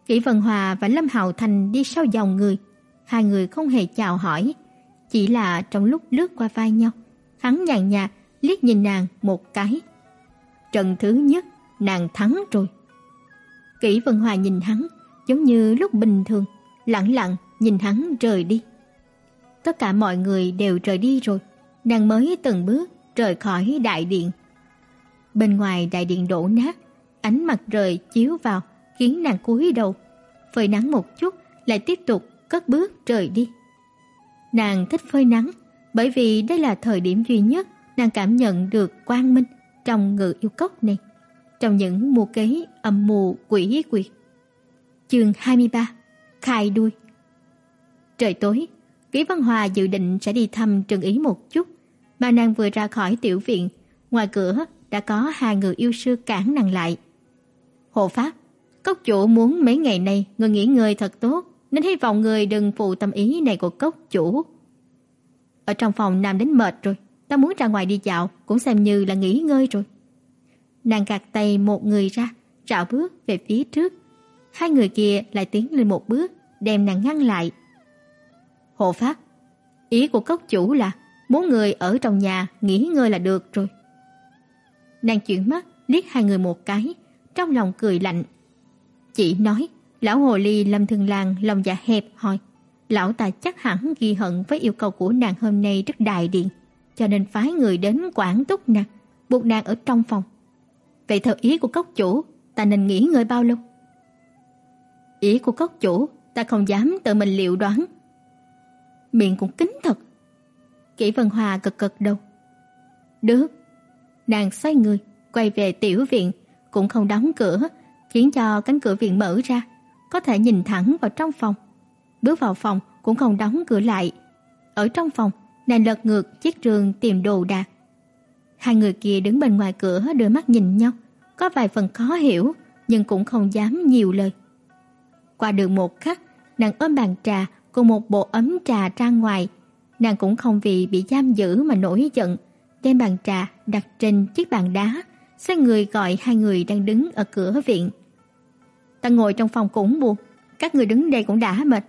Kỷ Vân Hòa và Lâm Hạo Thành đi sau dòng người, hai người không hề chào hỏi, chỉ là trong lúc lướt qua vai nhau, hắn nhàn nhạt liếc nhìn nàng một cái. Trận thứ nhất, nàng thắng rồi. Kỷ Vân Hòa nhìn hắn, giống như lúc bình thường, lặng lặng nhìn hắn rời đi. Tất cả mọi người đều rời đi rồi, nàng mới từng bước rời khỏi đại điện. Bên ngoài đại điện đổ nát, ánh mặt trời chiếu vào, khiến nàng cúi đầu, phơi nắng một chút lại tiếp tục cất bước rời đi. Nàng thích phơi nắng, bởi vì đây là thời điểm duy nhất nàng cảm nhận được quang minh trong ngự yêu cốc này, trong những mùa kế âm mù quỷ quyệt. Chương 23: Khai đuôi. Trời tối, Kỷ Văn Hòa dự định sẽ đi thăm Trần Ý một chút, mà nàng vừa ra khỏi tiểu viện, ngoài cửa đã có hai người yêu sư cản nàng lại. Hộ pháp, Cốc chủ muốn mấy ngày nay người nghỉ ngơi thật tốt, nên hy vọng người đừng phụ tâm ý này của cốc chủ. Ở trong phòng nam đến mệt rồi, ta muốn ra ngoài đi dạo cũng xem như là nghỉ ngơi rồi. Nàng gạt tay một người ra, rảo bước về phía trước. Hai người kia lại tiến lên một bước, đem nàng ngăn lại. Hộ pháp, ý của cốc chủ là muốn người ở trong nhà nghỉ ngơi là được rồi. Nàng chuyển mắt liếc hai người một cái, trong lòng cười lạnh. Chỉ nói, lão hồ ly Lâm Thường Lang lòng dạ hẹp hỏi, lão ta chắc hẳn ghi hận với yêu cầu của nàng hôm nay rất đại điện, cho nên phái người đến quản túc nàng, buộc nàng ở trong phòng. Vậy theo ý của cốc chủ, ta nên nghỉ ngơi bao lâu? Ý của cốc chủ, ta không dám tự mình liệu đoán. Miệng cũng kính thật. Kỷ Vân Hòa cực cực đầu. Được. Nàng xoay người, quay về tiểu viện, cũng không đóng cửa, khiến cho cánh cửa viện mở ra, có thể nhìn thẳng vào trong phòng. Bước vào phòng cũng không đóng cửa lại. Ở trong phòng, nàng lật ngược chiếc rương tìm đồ đạc. Hai người kia đứng bên ngoài cửa đưa mắt nhìn nhau, có vài phần khó hiểu, nhưng cũng không dám nhiều lời. Qua đường một khắc, nàng ôm bàn trà cùng một bộ ấm trà ra ngoài. Nàng cũng không vì bị giam giữ mà nổi giận, đem bàn trà đặt trên chiếc bàn đá, xoay người gọi hai người đang đứng ở cửa viện. Ta ngồi trong phòng cũng buồn, các người đứng đây cũng đã mệt.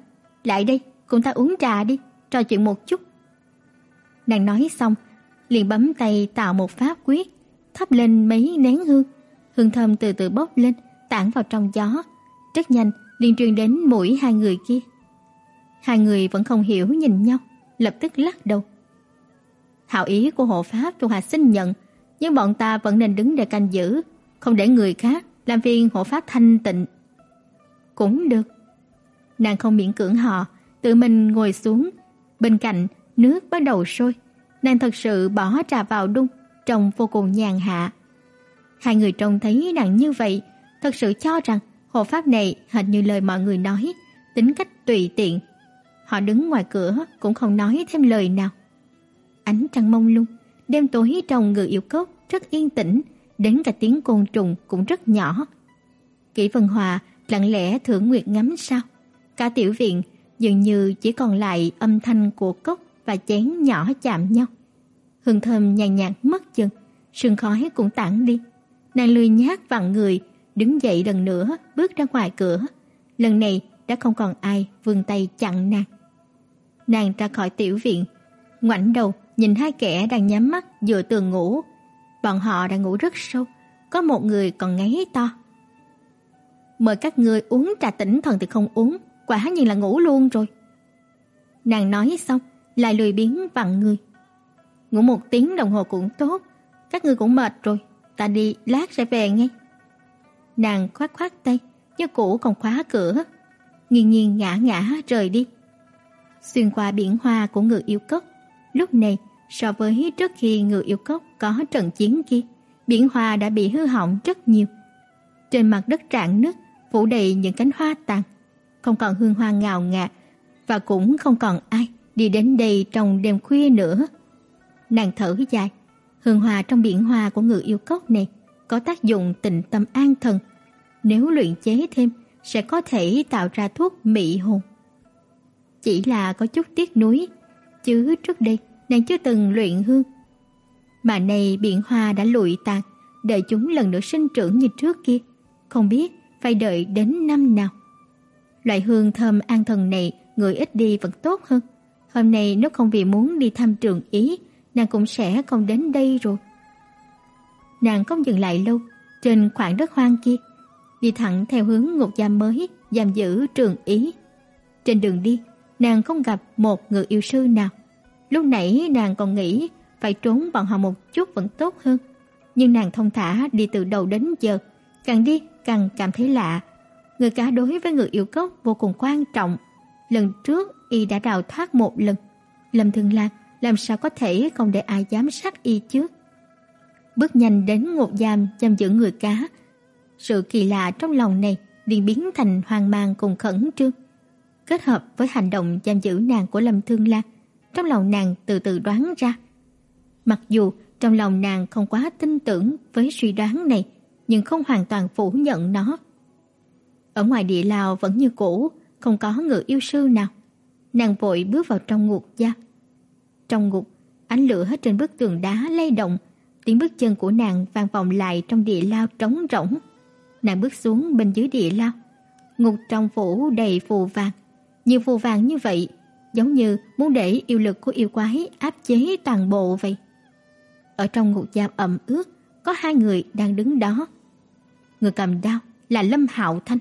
Lại đây, cùng ta uống trà đi, trò chuyện một chút. Nàng nói xong, liền bấm tay tạo một pháp quyết, thắp lên mấy nén hương. Hương thơm từ từ bốc lên, tản vào trong gió. Rất nhanh, liền truyền đến mũi hai người kia. Hai người vẫn không hiểu nhìn nhau, lập tức lắc đầu. Hảo ý của hộ pháp Trung Hà xin nhận, nhưng bọn ta vẫn nên đứng để canh giữ, không để người khác làm phiền hộ pháp thanh tịnh. Cũng được. Nàng không miễn cưỡng họ, tự mình ngồi xuống, bên cạnh nước bắt đầu sôi. Nàng thật sự bỏ trà vào đun, trông vô cùng nhàn hạ. Hai người trông thấy nàng như vậy, thật sự cho rằng hộ pháp này hệt như lời mọi người nói, tính cách tùy tiện. Họ đứng ngoài cửa cũng không nói thêm lời nào. Ánh trăng mông lung, đêm tối trong ngự yêu cốc rất yên tĩnh, đến cả tiếng côn trùng cũng rất nhỏ. Kỷ Vân Hòa lặng lẽ thưởng nguyệt ngắm sao. Cả tiểu viện dường như chỉ còn lại âm thanh của cốc và chén nhỏ chạm nhau. Hương thơm nhàn nhạt mất dần, sương khói cũng tản đi. Nàng lười nhác vặn người, đứng dậy lần nữa bước ra ngoài cửa. Lần này đã không còn ai vươn tay chặn nàng. Nàng ra khỏi tiểu viện, ngoảnh đầu nhìn hai kẻ đang nhắm mắt dựa tường ngủ. Bọn họ đang ngủ rất sâu, có một người còn ngáy to. Mời các ngươi uống trà tỉnh thần thì không uống, quả nhiên là ngủ luôn rồi. Nàng nói xong, lại lười biếng vặn người. Ngủ một tiếng đồng hồ cũng tốt, các ngươi cũng mệt rồi, ta đi lát sẽ về ngay. Nàng khoát khoát tay, như cũ còn khóa cửa, nghiêng nghiêng ngã ngã rời đi. Xuyên qua biển hoa của ngự yêu cốc, lúc này so với trước khi ngự yêu cốc có trận chiến kia, biển hoa đã bị hư hỏng rất nhiều. Trên mặt đất rạn nứt, phủ đầy những cánh hoa tàn, không còn hương hoa ngào ngạt và cũng không còn ai đi đến đây trong đêm khuya nữa. Nàng thở dài, hương hoa trong biển hoa của ngự yêu cốc này có tác dụng tịnh tâm an thần. Nếu luyện chế thêm sẽ có thể tạo ra thuốc mị hồn. Chỉ là có chút tiếc nuối, chứ trước đây nàng chưa từng luyện hương. Mà nay biển hoa đã lụi tàn, đợi chúng lần nữa sinh trưởng như trước kia, không biết phải đợi đến năm nào. Loại hương thơm an thần này người ít đi vẫn tốt hơn. Hôm nay nếu không vì muốn đi thăm trường Ý, nàng cũng sẽ không đến đây rồi. Nàng không dừng lại lâu, trên khoảng đất hoang kia, đi thẳng theo hướng ngục giam mới giam giữ trường Ý. Trên đường đi, nàng không gặp một người yêu sư nào. Lúc nãy nàng còn nghĩ phải trốn bọn họ một chút vẫn tốt hơn, nhưng nàng thông thả đi từ đầu đến giờ, càng đi càng cảm thấy lạ. Người cá đối với người yêu cốc vô cùng quan trọng. Lần trước y đã đào thoát một lần. Lâm Thường Lạc làm sao có thể không để ai giám sát y chứ? Bước nhanh đến ngục giam giam giữ người cá. Sự kỳ lạ trong lòng này liền biến thành hoang mang cùng khẩn trương. Kết hợp với hành động giam giữ nàng của Lâm Thương Lan, trong lòng nàng từ từ đoán ra. Mặc dù trong lòng nàng không quá tin tưởng với suy đoán này, nhưng không hoàn toàn phủ nhận nó. Ở ngoài địa lao vẫn như cũ, không có người yêu sư nào. Nàng vội bước vào trong ngục giam. Trong ngục, ánh lửa hết trên bức tường đá lay động, tiếng bước chân của nàng vang vọng lại trong địa lao trống rỗng. Nàng bước xuống bên dưới địa lao. Ngục trong phủ đầy phù vàng. Nhiều phù vàng như vậy, giống như muốn để yêu lực của yêu quái áp chế toàn bộ vậy. Ở trong ngục giam ẩm ướt, có hai người đang đứng đó. Người cầm đao là Lâm Hạo Thanh,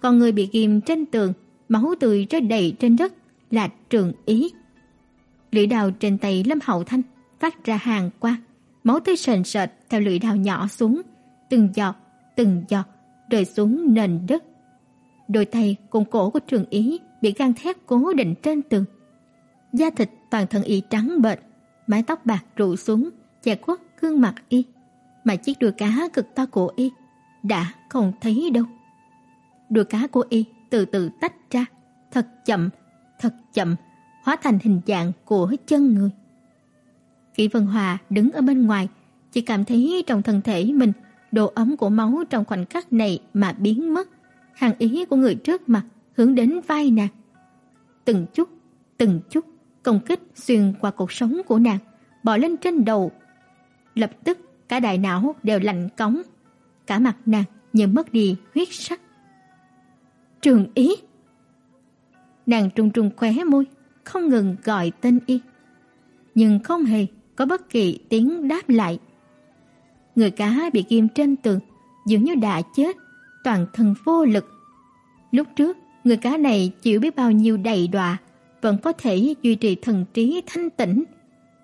còn người bị ghim trên tường, máu tươi rơi đầy trên đất là Trường Ý. Lưỡi đao trên tay Lâm hậu Thanh phát ra hàng quang, máu tươi sền sệt theo lưỡi đao nhỏ xuống, từng giọt, từng giọt rơi xuống nền đất. Đôi tay cùng cổ của Trường Ý bị gang thép cố định trên tường. Da thịt toàn thân y trắng bệch, mái tóc bạc rủ xuống, che khuất gương mặt y, mà chiếc đuôi cá cực to của y đã không thấy đâu. Đuôi cá của y từ từ tách ra, thật chậm, thật chậm, hóa thành hình dạng của chân người. Kỷ Vân Hòa đứng ở bên ngoài, chỉ cảm thấy trong thân thể mình độ ấm của máu trong khoảnh khắc này mà biến mất. Hàng ý của người trước mặt hướng đến vai nàng. Từng chút, từng chút công kích xuyên qua cuộc sống của nàng, bò lên trên đầu. Lập tức cả đại não đều lạnh cống, cả mặt nàng như mất đi huyết sắc. Trường Ý. Nàng trung trung khóe môi, không ngừng gọi tên y, nhưng không hề có bất kỳ tiếng đáp lại. Người cá bị ghim trên tường, dường như đã chết, toàn thân vô lực. Lúc trước, người cá này chịu biết bao nhiêu đầy đọa, vẫn có thể duy trì thần trí thanh tĩnh,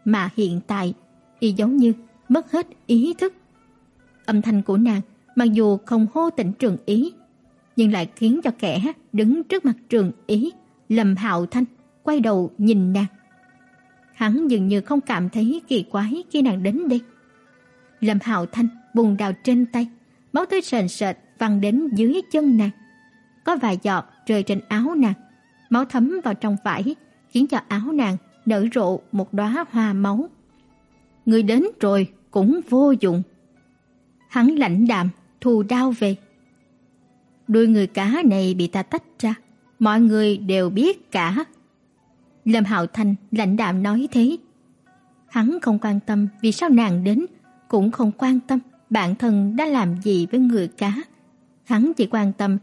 mà hiện tại y giống như mất hết ý thức. Âm thanh của nàng mặc dù không hô tỉnh Trường Ý, nhưng lại khiến cho kẻ đứng trước mặt Trường Ý, Lâm Hạo Thanh quay đầu nhìn nàng. Hắn dường như không cảm thấy kỳ quái khi nàng đến đây. Lâm Hạo Thanh bùng đào trên tay, máu tươi sền sệt văng đến dưới chân nàng. Có vài giọt rơi trên áo nàng, máu thấm vào trong vải, khiến cho áo nàng nở rộ một đóa hoa máu. Người đến rồi cũng vô dụng. Hắn lạnh đạm thu đao về. Đuôi người cá này bị ta tách ra, mọi người đều biết cả. Lâm Hạo Thành lạnh đạm nói thế. Hắn không quan tâm vì sao nàng đến, cũng không quan tâm bản thân đã làm gì với người cá. Hắn chỉ quan tâm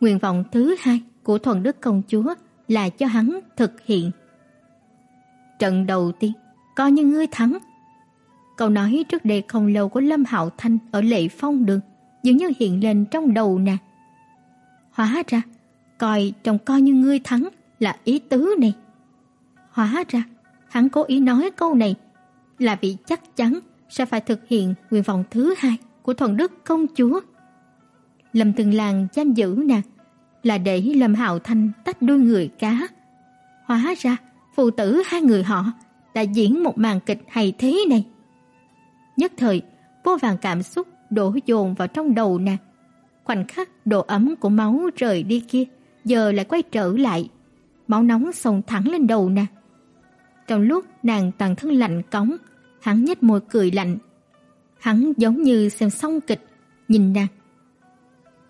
nguyện vọng thứ hai của thuần đức công chúa là cho hắn thực hiện. Trận đầu tiên, coi như ngươi thắng. Câu nói trước đây không lâu của Lâm Hạo Thanh ở Lệ Phong đường dường như hiện lên trong đầu nàng. Hóa ra, coi trong coi như ngươi thắng là ý tứ này. Hóa ra, hắn cố ý nói câu này là vì chắc chắn sẽ phải thực hiện nguyện vọng thứ hai của thuần đức công chúa. Lâm Từng Làng giam giữ nàng là để Lâm Hạo Thanh tách đôi người cá. Hóa ra, phụ tử hai người họ đã diễn một màn kịch hay thế này. Nhất thời, vô vàng cảm xúc đổ dồn vào trong đầu nàng. Khoảnh khắc độ ấm của máu rời đi kia, giờ lại quay trở lại. Máu nóng xông thẳng lên đầu nàng. Trong lúc nàng toàn thân lạnh cống, hắn nhếch môi cười lạnh. Hắn giống như xem xong kịch, nhìn nàng.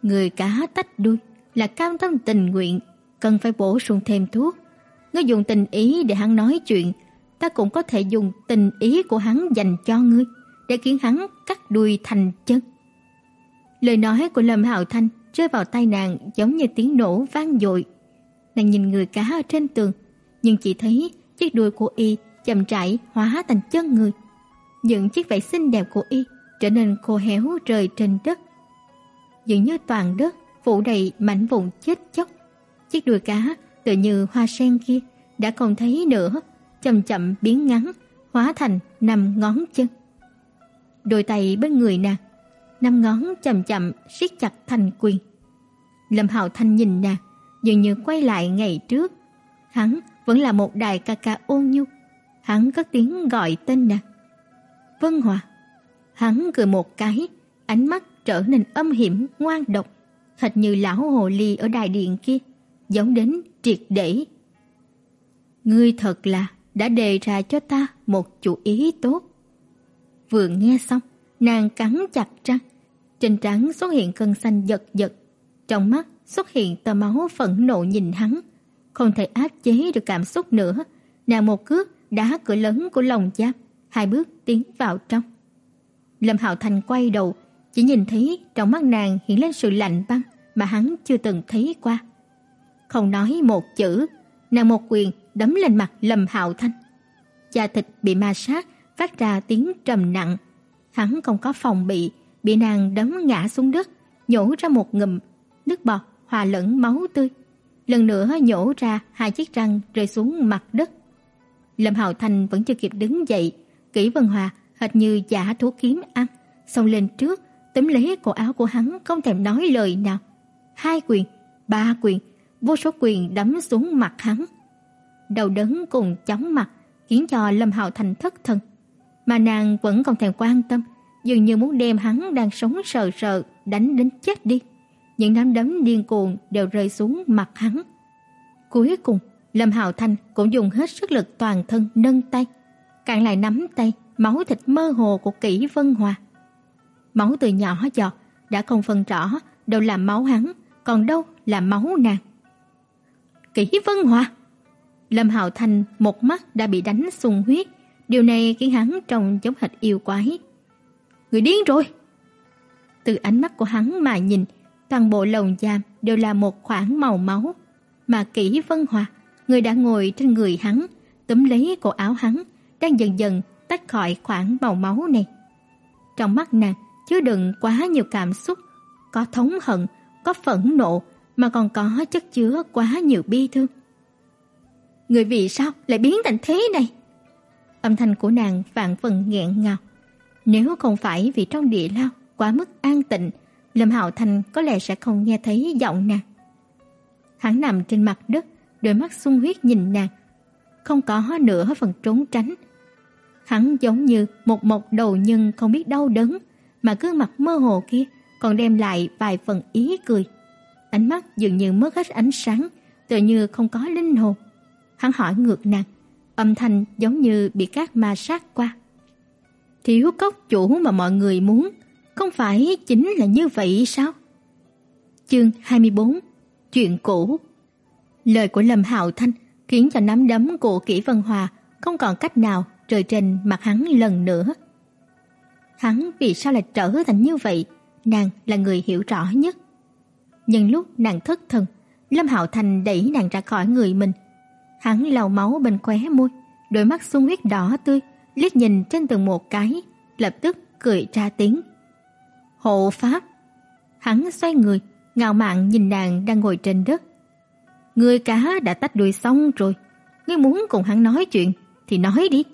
Người cá tách đuôi là cam tâm tình nguyện, cần phải bổ sung thêm thuốc. Ngươi dùng tình ý để hắn nói chuyện, ta cũng có thể dùng tình ý của hắn dành cho ngươi để khiến hắn cắt đuôi thành chân. Lời nói của Lâm Hạo Thanh rơi vào tai nàng giống như tiếng nổ vang dội. Nàng nhìn người cá ở trên tường, nhưng chỉ thấy chiếc đuôi của y chậm rãi hóa thành chân người. Những chiếc vảy xinh đẹp của y trở nên khô héo rơi trên đất. Dường như toàn đất phủ đầy mảnh vụn chết chóc. Chiếc đuôi cá tự như hoa sen kia đã không thấy nữa, chậm chậm biến ngắn, hóa thành năm ngón chân. Đôi tay bên người nàng, năm ngón chậm chậm siết chặt thành quyền. Lâm Hạo Thanh nhìn nàng, dường như quay lại ngày trước. Hắn vẫn là một đại ca ca ôn nhu. Hắn cất tiếng gọi tên nàng. Vân Hòa. Hắn cười một cái, ánh mắt trở nên âm hiểm ngoan độc, hệt như lão hồ ly ở đại điện kia, giống đến triệt để. Ngươi thật là đã đề ra cho ta một chủ ý tốt. Vừa nghe xong, nàng cắn chặt răng, trên trán xuất hiện cơn xanh giật giật, trong mắt xuất hiện tơ máu phẫn nộ nhìn hắn, không thể áp chế được cảm xúc nữa, nàng một cước đá cửa lớn của lồng giam, hai bước tiến vào trong. Lâm Hạo Thành quay đầu, chỉ nhìn thấy trong mắt nàng hiện lên sự lạnh băng mà hắn chưa từng thấy qua. Không nói một chữ, nàng một quyền đấm lên mặt Lâm Hạo Thanh. Da thịt bị ma sát phát ra tiếng trầm nặng, Hắn không có phòng bị, bị nàng đấm ngã xuống đất, nhổ ra một ngụm nước bọt hòa lẫn máu tươi. Lần nữa nhổ ra hai chiếc răng rơi xuống mặt đất. Lâm Hạo Thành vẫn chưa kịp đứng dậy, Kỷ Vân Hòa hệt như giả thú kiếm ăn, xông lên trước, túm lấy cổ áo của hắn không thèm nói lời nào. Hai quyền, ba quyền, vô số quyền đấm xuống mặt hắn. Đầu đớn cùng chóng mặt khiến cho Lâm Hạo Thành thất thần, mà nàng vẫn không thèm quan tâm, dường như muốn đem hắn đang sống sờ sờ đánh đến chết đi. Những nắm đấm điên cuồng đều rơi xuống mặt hắn. Cuối cùng, Lâm Hạo Thành cũng dùng hết sức lực toàn thân nâng tay, cạn lại nắm tay, máu thịt mơ hồ của Kỷ Vân Hòa. Máu từ nhỏ giọt, đã không phân rõ đâu là máu hắn, còn đâu là máu nàng. Kỷ Vân Hòa. Lâm Hạo Thành một mắt đã bị đánh sùng huyết, điều này khiến hắn trông giống hệt yêu quái. Người điên rồi. Từ ánh mắt của hắn mà nhìn, toàn bộ lồng giam đều là một khoảng màu máu, mà Kỷ Vân Hòa, người đã ngồi trên người hắn, túm lấy cổ áo hắn, đang dần dần tách khỏi khoảng màu máu này. Trong mắt nàng chứa đựng quá nhiều cảm xúc, có thống hận, có phẫn nộ, mà còn có chất chứa quá nhiều bi thương. Người vì sao lại biến thành thế này? Âm thanh của nàng vạn phần nghẹn ngào. Nếu không phải vì trong địa lao quá mức an tịnh, Lâm Hạo Thành có lẽ sẽ không nghe thấy giọng nàng. Hắn nằm trên mặt đất, đôi mắt sung huyết nhìn nàng, không có nửa phần trốn tránh. Hắn giống như một mộc đầu nhân không biết đau đớn, mà gương mặt mơ hồ kia còn đem lại vài phần ý cười. Ánh mắt dường như mất hết ánh sáng, tựa như không có linh hồn. Hắn hỏi ngược nàng, âm thanh giống như bị các ma sát qua. Thiếu cốc chủ mà mọi người muốn, không phải chính là như vậy sao? Chương 24 Chuyện cũ Lời của Lâm Hạo Thanh khiến cho nắm đấm của Kỷ Vân Hòa không còn cách nào rơi trên mặt hắn lần nữa. Hắn vì sao lại trở thành như vậy, nàng là người hiểu rõ nhất. Nhưng lúc nàng thất thần, Lâm Hạo Thành đẩy nàng ra khỏi người mình. Hắn lau máu bên khóe môi, đôi mắt sung huyết đỏ tươi, liếc nhìn trên từng một cái, lập tức cười ra tiếng. Hộ pháp. Hắn xoay người, ngạo mạn nhìn nàng đang ngồi trên đất. Người cá đã tách đuôi xong rồi, ngươi muốn cùng hắn nói chuyện thì nói đi.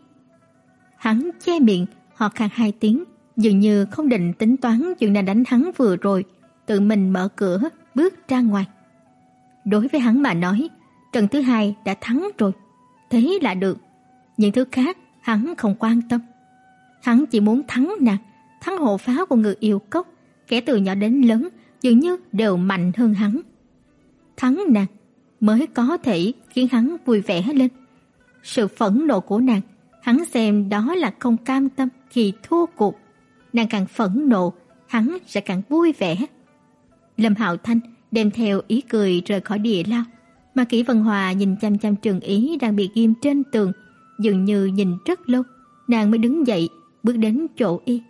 Hắn che miệng, họ khang hai tiếng, dường như không định tính toán chuyện nàng đánh hắn vừa rồi, tự mình mở cửa bước ra ngoài. Đối với hắn mà nói, trận thứ hai đã thắng rồi, thế là được. Những thứ khác hắn không quan tâm. Hắn chỉ muốn thắng nàng, thắng hộ pháo của người yêu cốc, kẻ từ nhỏ đến lớn dường như đều mạnh hơn hắn. Thắng nàng mới có thể khiến hắn vui vẻ lên. Sự phẫn nộ của nàng, hắn xem đó là không cam tâm khi thua cuộc. Nàng càng phẫn nộ, hắn sẽ càng vui vẻ. Lâm Hạo Thanh đem theo ý cười rời khỏi địa lao, mà Kỷ Vân Hòa nhìn chăm chăm Trường Ý đang bị ghim trên tường, dường như nhìn rất lâu, nàng mới đứng dậy, bước đến chỗ y.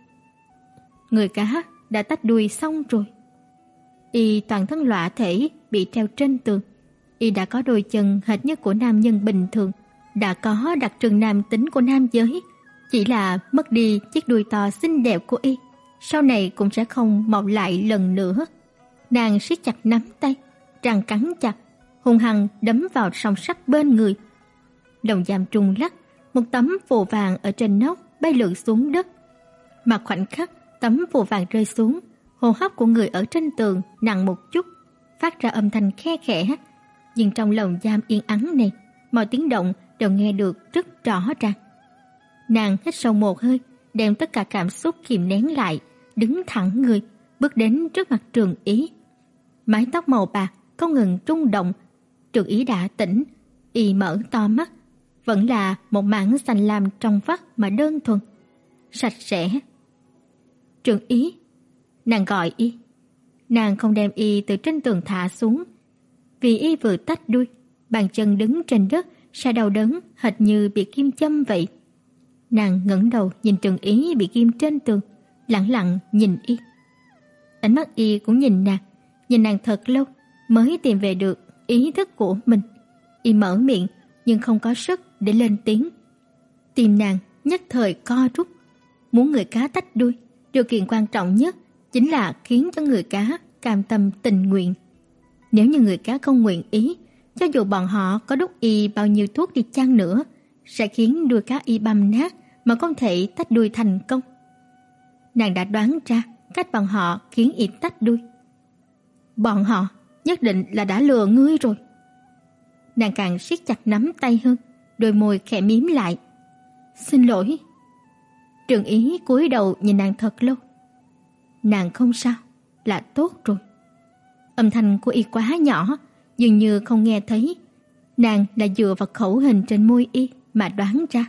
Người cá đã tách đuôi xong rồi. Y toàn thân lõa thể bị treo trên tường. Y đã có đôi chân hệt như của nam nhân bình thường, đã có đặc trưng nam tính của nam giới, chỉ là mất đi chiếc đuôi to xinh đẹp của y, sau này cũng sẽ không mọc lại lần nữa. Nàng siết chặt nắm tay, răng cắn chặt, hung hăng đấm vào song sắt bên người. Đồng giam trung lắc, một tấm phù vàng ở trên nóc bay lượn xuống đất. Mà khoảnh khắc tấm phù vàng rơi xuống, hô hấp của người ở trên tường nặng một chút, phát ra âm thanh khe khẽ. Nhưng trong lồng giam yên ắng này, mọi tiếng động đều nghe được rất rõ ràng. Nàng hít sâu một hơi, đem tất cả cảm xúc kìm nén lại, đứng thẳng người, bước đến trước mặt Trường Ý. Mái tóc màu bạc không ngừng rung động, Trường Ý đã tỉnh, y mở to mắt, vẫn là một mảng xanh lam trong vắt mà đơn thuần, sạch sẽ. Trường Ý, nàng gọi y. Nàng không đem y từ trên tường thả xuống, vì y vừa tách đuôi, bàn chân đứng trên đất, sa đầu đớn hệt như bị kim châm vậy. Nàng ngẩng đầu nhìn Trường Ý bị kim trên tường, lặng lặng nhìn y. Ánh mắt y cũng nhìn nàng, nhìn nàng thật lâu mới tìm về được ý thức của mình. Y mở miệng nhưng không có sức để lên tiếng. Tim nàng nhất thời co rút, muốn người cá tách đuôi điều kiện quan trọng nhất chính là khiến cho người cá cam tâm tình nguyện. Nếu như người cá không nguyện ý, cho dù bọn họ có đút y bao nhiêu thuốc đi chăng nữa, sẽ khiến đuôi cá y băm nát mà không thể tách đuôi thành công. Nàng đã đoán ra cách bọn họ khiến y tách đuôi. Bọn họ nhất định là đã lừa ngươi rồi. Nàng càng siết chặt nắm tay hơn, đôi môi khẽ mím lại. "Xin lỗi." Trường Ý cúi đầu nhìn nàng thật lâu. Nàng không sao, là tốt rồi. Âm thanh của y quá nhỏ, dường như không nghe thấy. Nàng là dựa vào khẩu hình trên môi y mà đoán ra.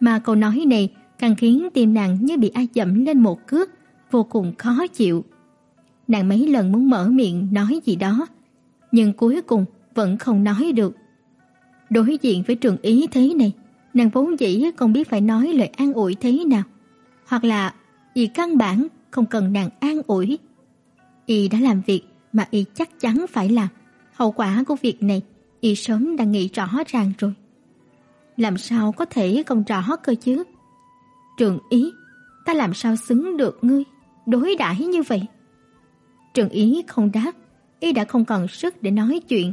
Mà câu nói này càng khiến tim nàng như bị ai dẫm lên một cước, vô cùng khó chịu. Nàng mấy lần muốn mở miệng nói gì đó, nhưng cuối cùng vẫn không nói được. Đối diện với trường ý thế này, nàng vốn dĩ không biết phải nói lời an ủi thế nào, hoặc là y căn bản không cần nàng an ủi. Y đã làm việc mà y chắc chắn phải làm, hậu quả của việc này y sớm đã nghĩ rõ ràng rồi. Làm sao có thể không rõ cơ chứ? Trường ý, ta làm sao xứng được ngươi đối đãi như vậy? Trường ý không đáp, y đã không còn sức để nói chuyện.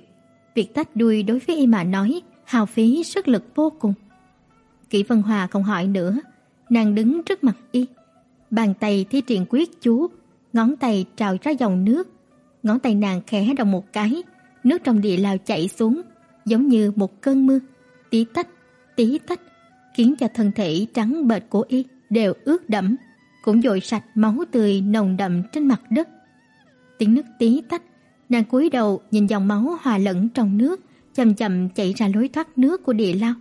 Việc tách đuôi đối với y mà nói hao phí sức lực vô cùng. Kỷ Vân Hòa không hỏi nữa, nàng đứng trước mặt y, bàn tay thi triển quyết chú, ngón tay trào ra dòng nước, ngón tay nàng khẽ động một cái, nước trong địa lao chảy xuống, giống như một cơn mưa, tí tách, tí tách, khiến cho thân thể trắng bệch của y đều ướt đẫm, cũng dội sạch máu tươi nồng đậm trên mặt đất. Tiếng nước tí tách, nàng cúi đầu nhìn dòng máu hòa lẫn trong nước, chậm chậm chảy ra lối thoát nước của địa lao,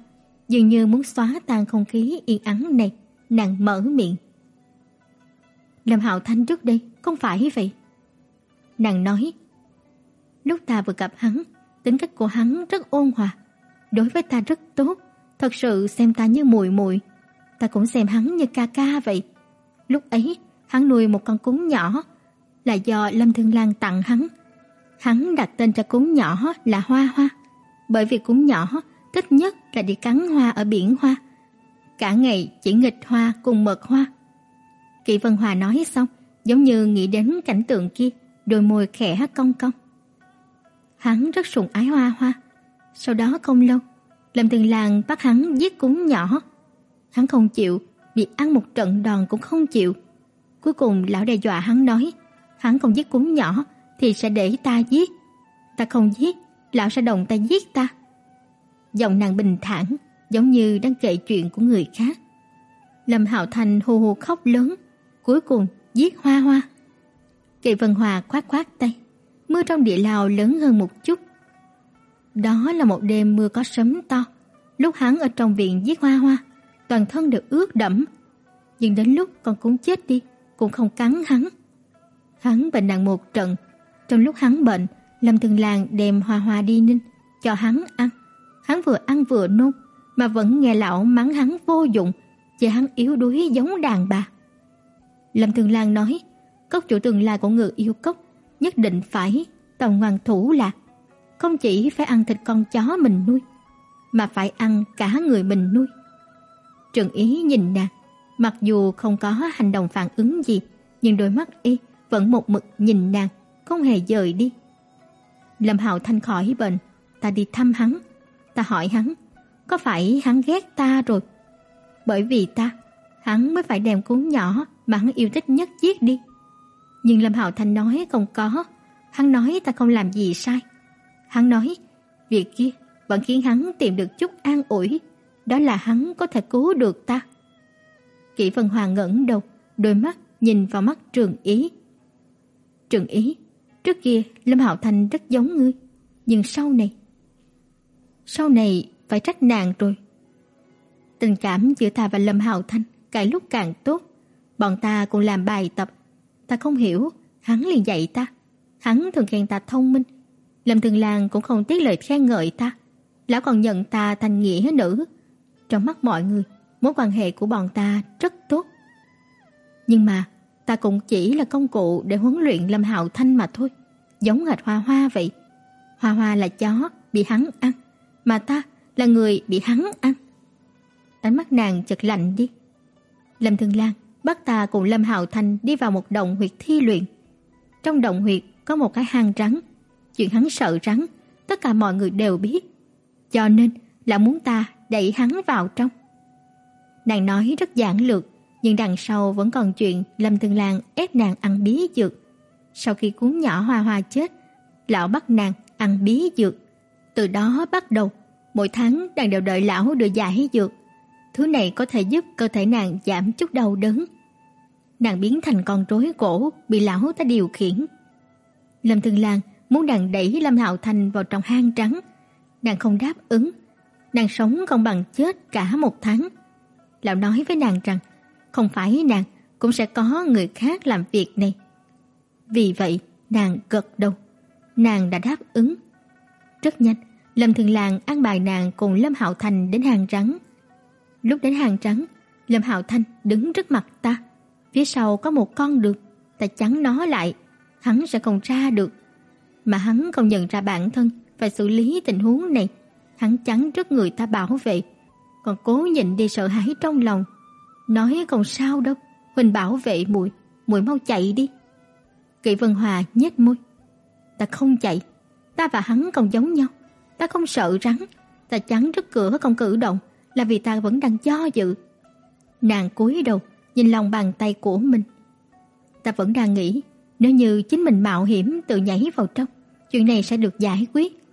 dường như muốn xóa tan không khí yên ắng này, nàng mở miệng. Lâm Hạo Thanh trước đây không phải vậy. Nàng nói, lúc ta vừa gặp hắn, tính cách của hắn rất ôn hòa, đối với ta rất tốt, thật sự xem ta như muội muội, ta cũng xem hắn như ca ca vậy. Lúc ấy, hắn nuôi một con cún nhỏ, là do Lâm Thương Lan tặng hắn. Hắn đặt tên cho cún nhỏ là Hoa Hoa, bởi vì cún nhỏ thích nhất là đi cắn hoa ở biển hoa. Cả ngày chỉ nghịch hoa cùng mật hoa. Kỷ Vân Hòa nói xong, giống như nghĩ đến cảnh tượng kia, đôi môi khẽ cong cong. Hắn rất sủng ái Hoa Hoa. Sau đó không lâu, Lâm Thường Lan bắt hắn giết cún nhỏ. Hắn không chịu, bị ăn một trận đòn cũng không chịu. Cuối cùng lão đe dọa hắn nói, hắn không giết cún nhỏ thì sẽ để ta giết. Ta không giết, lão sẽ đồng ta giết ta. Giọng nàng bình thản, giống như đang kể chuyện của người khác. Lâm Hạo Thành hô hô khóc lớn, cuối cùng giết Hoa Hoa. Kỵ Vân Hòa khoát khoát tay, mưa trong địa lao lớn hơn một chút. Đó là một đêm mưa có sấm to, lúc hắn ở trong viện giết Hoa Hoa, toàn thân đều ướt đẫm. Nhưng đến lúc con cũng chết đi, cũng không cắn hắn. Hắn bệnh nặng một trận, trong lúc hắn bệnh, Lâm Thường Lan đem Hoa Hoa đi ninh cho hắn ăn. Hắn vừa ăn vừa nôn, mà vẫn nghe lão mắng hắn vô dụng, chê hắn yếu đuối giống đàn bà. Lâm Thường Lan nói, cốc chủ tương lai của người yêu cốc nhất định phải tòng ngoan thủ là không chỉ phải ăn thịt con chó mình nuôi, mà phải ăn cả người mình nuôi. Trừng Ý nhìn nàng, mặc dù không có hành động phản ứng gì, nhưng đôi mắt y vẫn một mực nhìn nàng, không hề rời đi. Lâm Hạo Thanh khỏi bệnh, ta đi thăm hắn, ta hỏi hắn, có phải hắn ghét ta rồi? Bởi vì ta, hắn mới phải đem cuốn nhỏ mà hắn yêu thích nhất giết đi. Nhưng Lâm Hạo Thanh nói không có, hắn nói ta không làm gì sai. Hắn nói, việc kia vẫn khiến hắn tìm được chút an ủi, đó là hắn có thể cứu được ta. Kỷ Vân Hoàng ngẩng đầu, đôi mắt nhìn vào mắt Trường Ý. Trường Ý, trước kia Lâm Hạo Thanh rất giống ngươi, nhưng sau này, sau này phải trách nàng rồi. Tình cảm giữa ta và Lâm Hạo Thanh càng lúc càng tốt, bọn ta cùng làm bài tập, ta không hiểu, hắn liền dạy ta. Hắn thường khen ta thông minh, Lâm Thường Lan cũng không tiếc lời khen ngợi ta, lão còn nhận ta thành nghĩa nữ. Trong mắt mọi người, mối quan hệ của bọn ta rất tốt. Nhưng mà, ta cũng chỉ là công cụ để huấn luyện Lâm Hạo Thanh mà thôi, giống hệt Hoa Hoa vậy. Hoa Hoa là chó bị hắn ăn, mà ta là người bị hắn ăn. Ánh mắt nàng chợt lạnh đi. Lâm Thường Lan bắt ta cùng Lâm Hạo Thanh đi vào một động huyệt thi luyện. Trong động huyệt có một cái hang rắn, chuyện hắn sợ rắn, tất cả mọi người đều biết. Cho nên là muốn ta đẩy hắn vào trong. Nàng nói rất giản lược, nhưng đằng sau vẫn còn chuyện Lâm Thương Lan ép nàng ăn bí dược. Sau khi cuốn nhỏ Hoa Hoa chết, lão bắt nàng ăn bí dược. Từ đó bắt đầu, mỗi tháng nàng đều đợi lão đưa giải dược. Thứ này có thể giúp cơ thể nàng giảm chút đau đớn. Nàng biến thành con rối cổ bị lão ta điều khiển. Lâm Thương Lan muốn nàng đẩy Lâm Hạo Thành vào trong hang trắng. Nàng không đáp ứng. Nàng sống không bằng chết cả một tháng. Lão nói với nàng rằng không phải nàng cũng sẽ có người khác làm việc này. Vì vậy, nàng gật đầu. Nàng đã đáp ứng. Rất nhanh, Lâm Thường Làng ăn bài nàng cùng Lâm Hạo Thành đến hàng trắng. Lúc đến hàng trắng, Lâm Hạo Thanh đứng trước mặt ta. Phía sau có một con đực ta chắn nó lại, hắn sẽ không ra được. Mà hắn không nhận ra bản thân phải xử lý tình huống này, hắn chắn trước người ta bảo vệ, còn cố nhịn đi sợ hãi trong lòng Nói không sao đâu, huynh bảo vệ muội, muội mau chạy đi. Kỵ Vân Hòa nhếch môi. Ta không chạy, ta và hắn còn giống nhau, ta không sợ rắn, ta chắn trước cửa không cử động là vì ta vẫn đang do dự. Nàng cúi đầu, nhìn lòng bàn tay của mình. Ta vẫn đang nghĩ, nếu như chính mình mạo hiểm tự nhảy vào trong, chuyện này sẽ được giải quyết.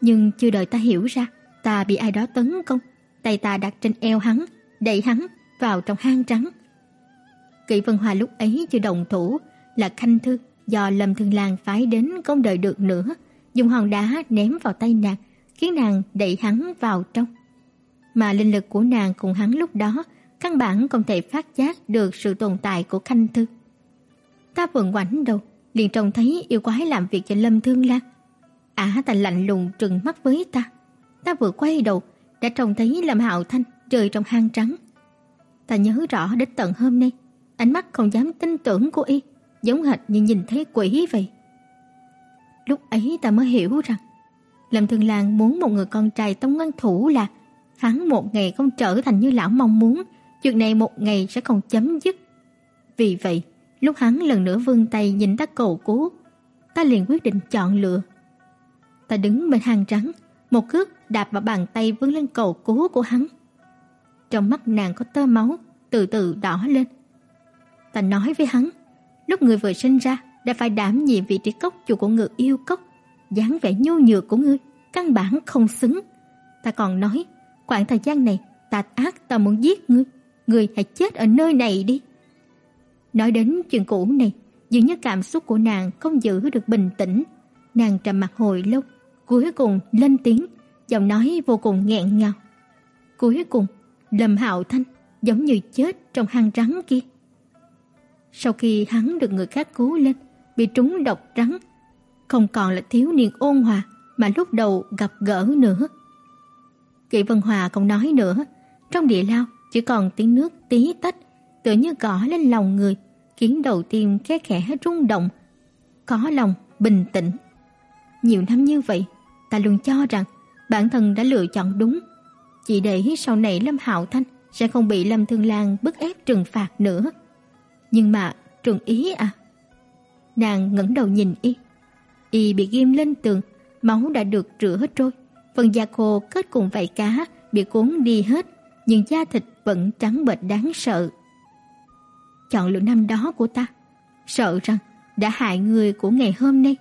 Nhưng chưa đợi ta hiểu ra, ta bị ai đó tấn công, tay ta đặt trên eo hắn, đẩy hắn vào trong hang trắng. Kỷ Vân Hòa lúc ấy chưa đồng thủ, là khanh thư do Lâm Thương Lan phái đến không đợi được nữa, dùng hòn đá ném vào tay nàng, khiến nàng đẩy hắn vào trong. Mà linh lực của nàng cùng hắn lúc đó căn bản không thể phát giác được sự tồn tại của khanh thư. Ta vừa ngoảnh đầu, liền trông thấy yêu quái làm việc cho Lâm Thương Lan. Ả ta lạnh lùng trừng mắt với ta. Ta vừa quay đầu, đã trông thấy Lâm Hạo Thanh rơi trong hang trắng. Ta nhớ rõ đến tận hôm nay, ánh mắt không dám tin tưởng của y, giống hệt như nhìn thấy quỷ vậy. Lúc ấy ta mới hiểu rằng, Lâm Thường Lan muốn một người con trai tông ngân thủ là hắn một ngày không trở thành như lão mong muốn, chuyện này một ngày sẽ không chấm dứt. Vì vậy, lúc hắn lần nữa vươn tay nhìn ta cầu cứu, ta liền quyết định chọn lựa. Ta đứng bên hàng trắng, một cước đạp vào bàn tay vươn lên cầu cứu của hắn. Trong mắt nàng có tơ máu từ từ đỏ lên. Ta nói với hắn, lúc người vừa sinh ra đã phải đảm nhiệm vị trí cốc chủ của người yêu cốc, dáng vẻ nhu nhược của ngươi căn bản không xứng. Ta còn nói, khoảng thời gian này ta ác ta muốn giết ngươi, ngươi hãy chết ở nơi này đi. Nói đến chuyện cũ này, dường như cảm xúc của nàng không giữ được bình tĩnh. Nàng trầm mặt hồi lâu, cuối cùng lên tiếng, giọng nói vô cùng nghẹn ngào. Cuối cùng, Lâm Hạo Thanh giống như chết trong hang rắn kia. Sau khi hắn được người khác cứu lên, bị trúng độc rắn, không còn là thiếu niên ôn hòa mà lúc đầu gặp gỡ nữa. Kỷ Vân Hòa không nói nữa, trong địa lao chỉ còn tiếng nước tí tách, tựa như gõ lên lòng người, khiến đầu tiên khẽ khẽ rung động, có lòng bình tĩnh. Nhiều năm như vậy, ta luôn cho rằng bản thân đã lựa chọn đúng chỉ để sau này Lâm Hạo Thanh sẽ không bị Lâm Thương Lan bức ép trừng phạt nữa. Nhưng mà Trừng Ý à? Nàng ngẩng đầu nhìn y. Y bị ghim lên tường, máu đã được rửa hết trôi. Phần da khô kết cùng vảy cá bị cuốn đi hết, nhưng da thịt vẫn trắng bệch đáng sợ. Chọn lựa năm đó của ta, sợ rằng đã hại người của ngày hôm nay.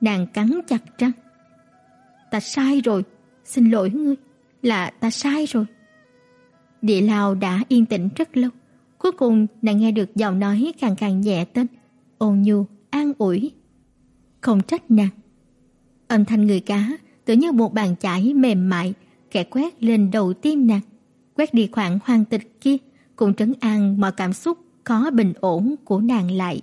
Nàng cắn chặt răng. Ta sai rồi, xin lỗi ngươi là ta sai rồi. Địa lao đã yên tĩnh rất lâu, cuối cùng nàng nghe được giọng nói càng càng nhẹ tên, ôn nhu, an ủi. Không trách nàng. Âm thanh người cá tự như một bàn chải mềm mại kẻ quét lên đầu tim nàng, quét đi khoảng hoang tịch kia, cùng trấn an mọi cảm xúc khó bình ổn của nàng lại.